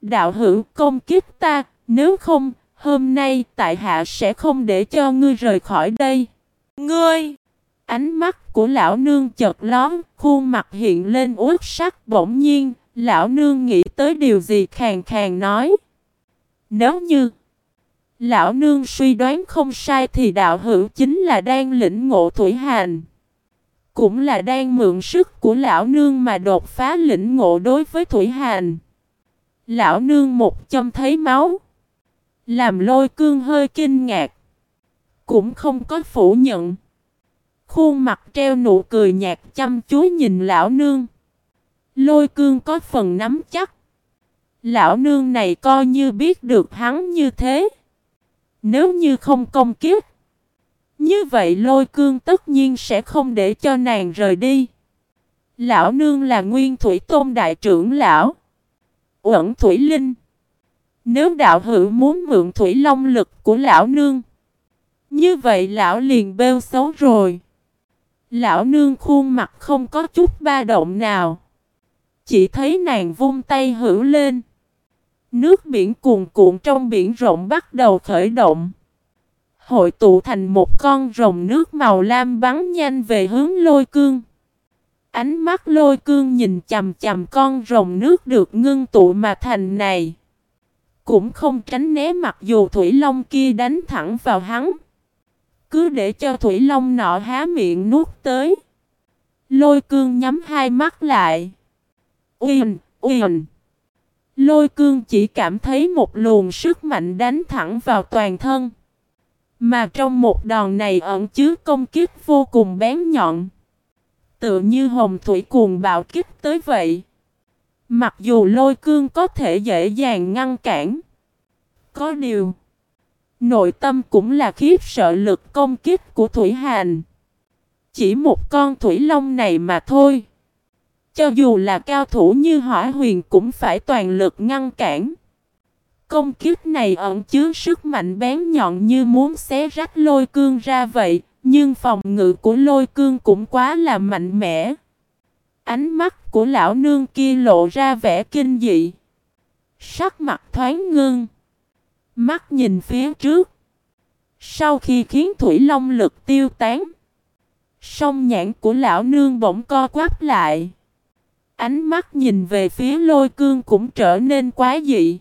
Đạo hữu công kiếp ta, nếu không, hôm nay tại hạ sẽ không để cho ngươi rời khỏi đây. Ngươi! Ánh mắt của lão nương chợt lón, khuôn mặt hiện lên uất sắc bỗng nhiên, lão nương nghĩ tới điều gì khàng khàng nói. Nếu như lão nương suy đoán không sai thì đạo hữu chính là đang lĩnh ngộ thủy hành. Cũng là đang mượn sức của lão nương mà đột phá lĩnh ngộ đối với thủy hành. Lão nương một châm thấy máu. Làm lôi cương hơi kinh ngạc. Cũng không có phủ nhận. Khuôn mặt treo nụ cười nhạt chăm chú nhìn lão nương. Lôi cương có phần nắm chắc. Lão nương này coi như biết được hắn như thế. Nếu như không công kiếp. Như vậy lôi cương tất nhiên sẽ không để cho nàng rời đi. Lão nương là nguyên thủy tôn đại trưởng lão. Uẩn thủy linh. Nếu đạo hữu muốn mượn thủy long lực của lão nương. Như vậy lão liền bêu xấu rồi. Lão nương khuôn mặt không có chút ba động nào. chỉ thấy nàng vung tay hữu lên. Nước biển cuồn cuộn trong biển rộng bắt đầu khởi động. Hội tụ thành một con rồng nước màu lam bắn nhanh về hướng lôi cương. Ánh mắt lôi cương nhìn chầm chầm con rồng nước được ngưng tụ mà thành này. Cũng không tránh né mặc dù Thủy Long kia đánh thẳng vào hắn. Cứ để cho Thủy Long nọ há miệng nuốt tới. Lôi cương nhắm hai mắt lại. Uyên, uyên. Lôi cương chỉ cảm thấy một luồng sức mạnh đánh thẳng vào toàn thân. Mà trong một đòn này ẩn chứa công kích vô cùng bén nhọn. Tựa như hồng thủy cuồng bạo kích tới vậy. Mặc dù lôi cương có thể dễ dàng ngăn cản. Có điều. Nội tâm cũng là khiếp sợ lực công kích của Thủy Hàn. Chỉ một con Thủy Long này mà thôi. Cho dù là cao thủ như hỏa huyền cũng phải toàn lực ngăn cản. Công kiếp này ẩn chứa sức mạnh bén nhọn như muốn xé rách lôi cương ra vậy, nhưng phòng ngự của lôi cương cũng quá là mạnh mẽ. Ánh mắt của lão nương kia lộ ra vẻ kinh dị. Sắc mặt thoáng ngưng. Mắt nhìn phía trước. Sau khi khiến thủy long lực tiêu tán. Song nhãn của lão nương bỗng co quắp lại. Ánh mắt nhìn về phía lôi cương cũng trở nên quá dị.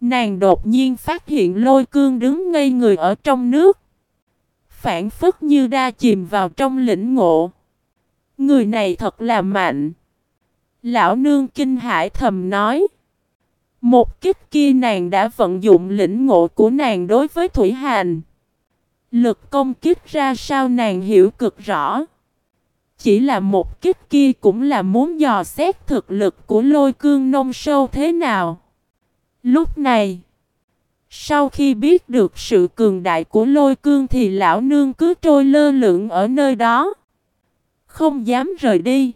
Nàng đột nhiên phát hiện lôi cương đứng ngây người ở trong nước. Phản phức như đa chìm vào trong lĩnh ngộ. Người này thật là mạnh. Lão nương kinh hải thầm nói. Một kích kia nàng đã vận dụng lĩnh ngộ của nàng đối với Thủy Hàn. Lực công kích ra sao nàng hiểu cực rõ. Chỉ là một kích kia cũng là muốn dò xét thực lực của lôi cương nông sâu thế nào. Lúc này, sau khi biết được sự cường đại của lôi cương thì lão nương cứ trôi lơ lửng ở nơi đó. Không dám rời đi.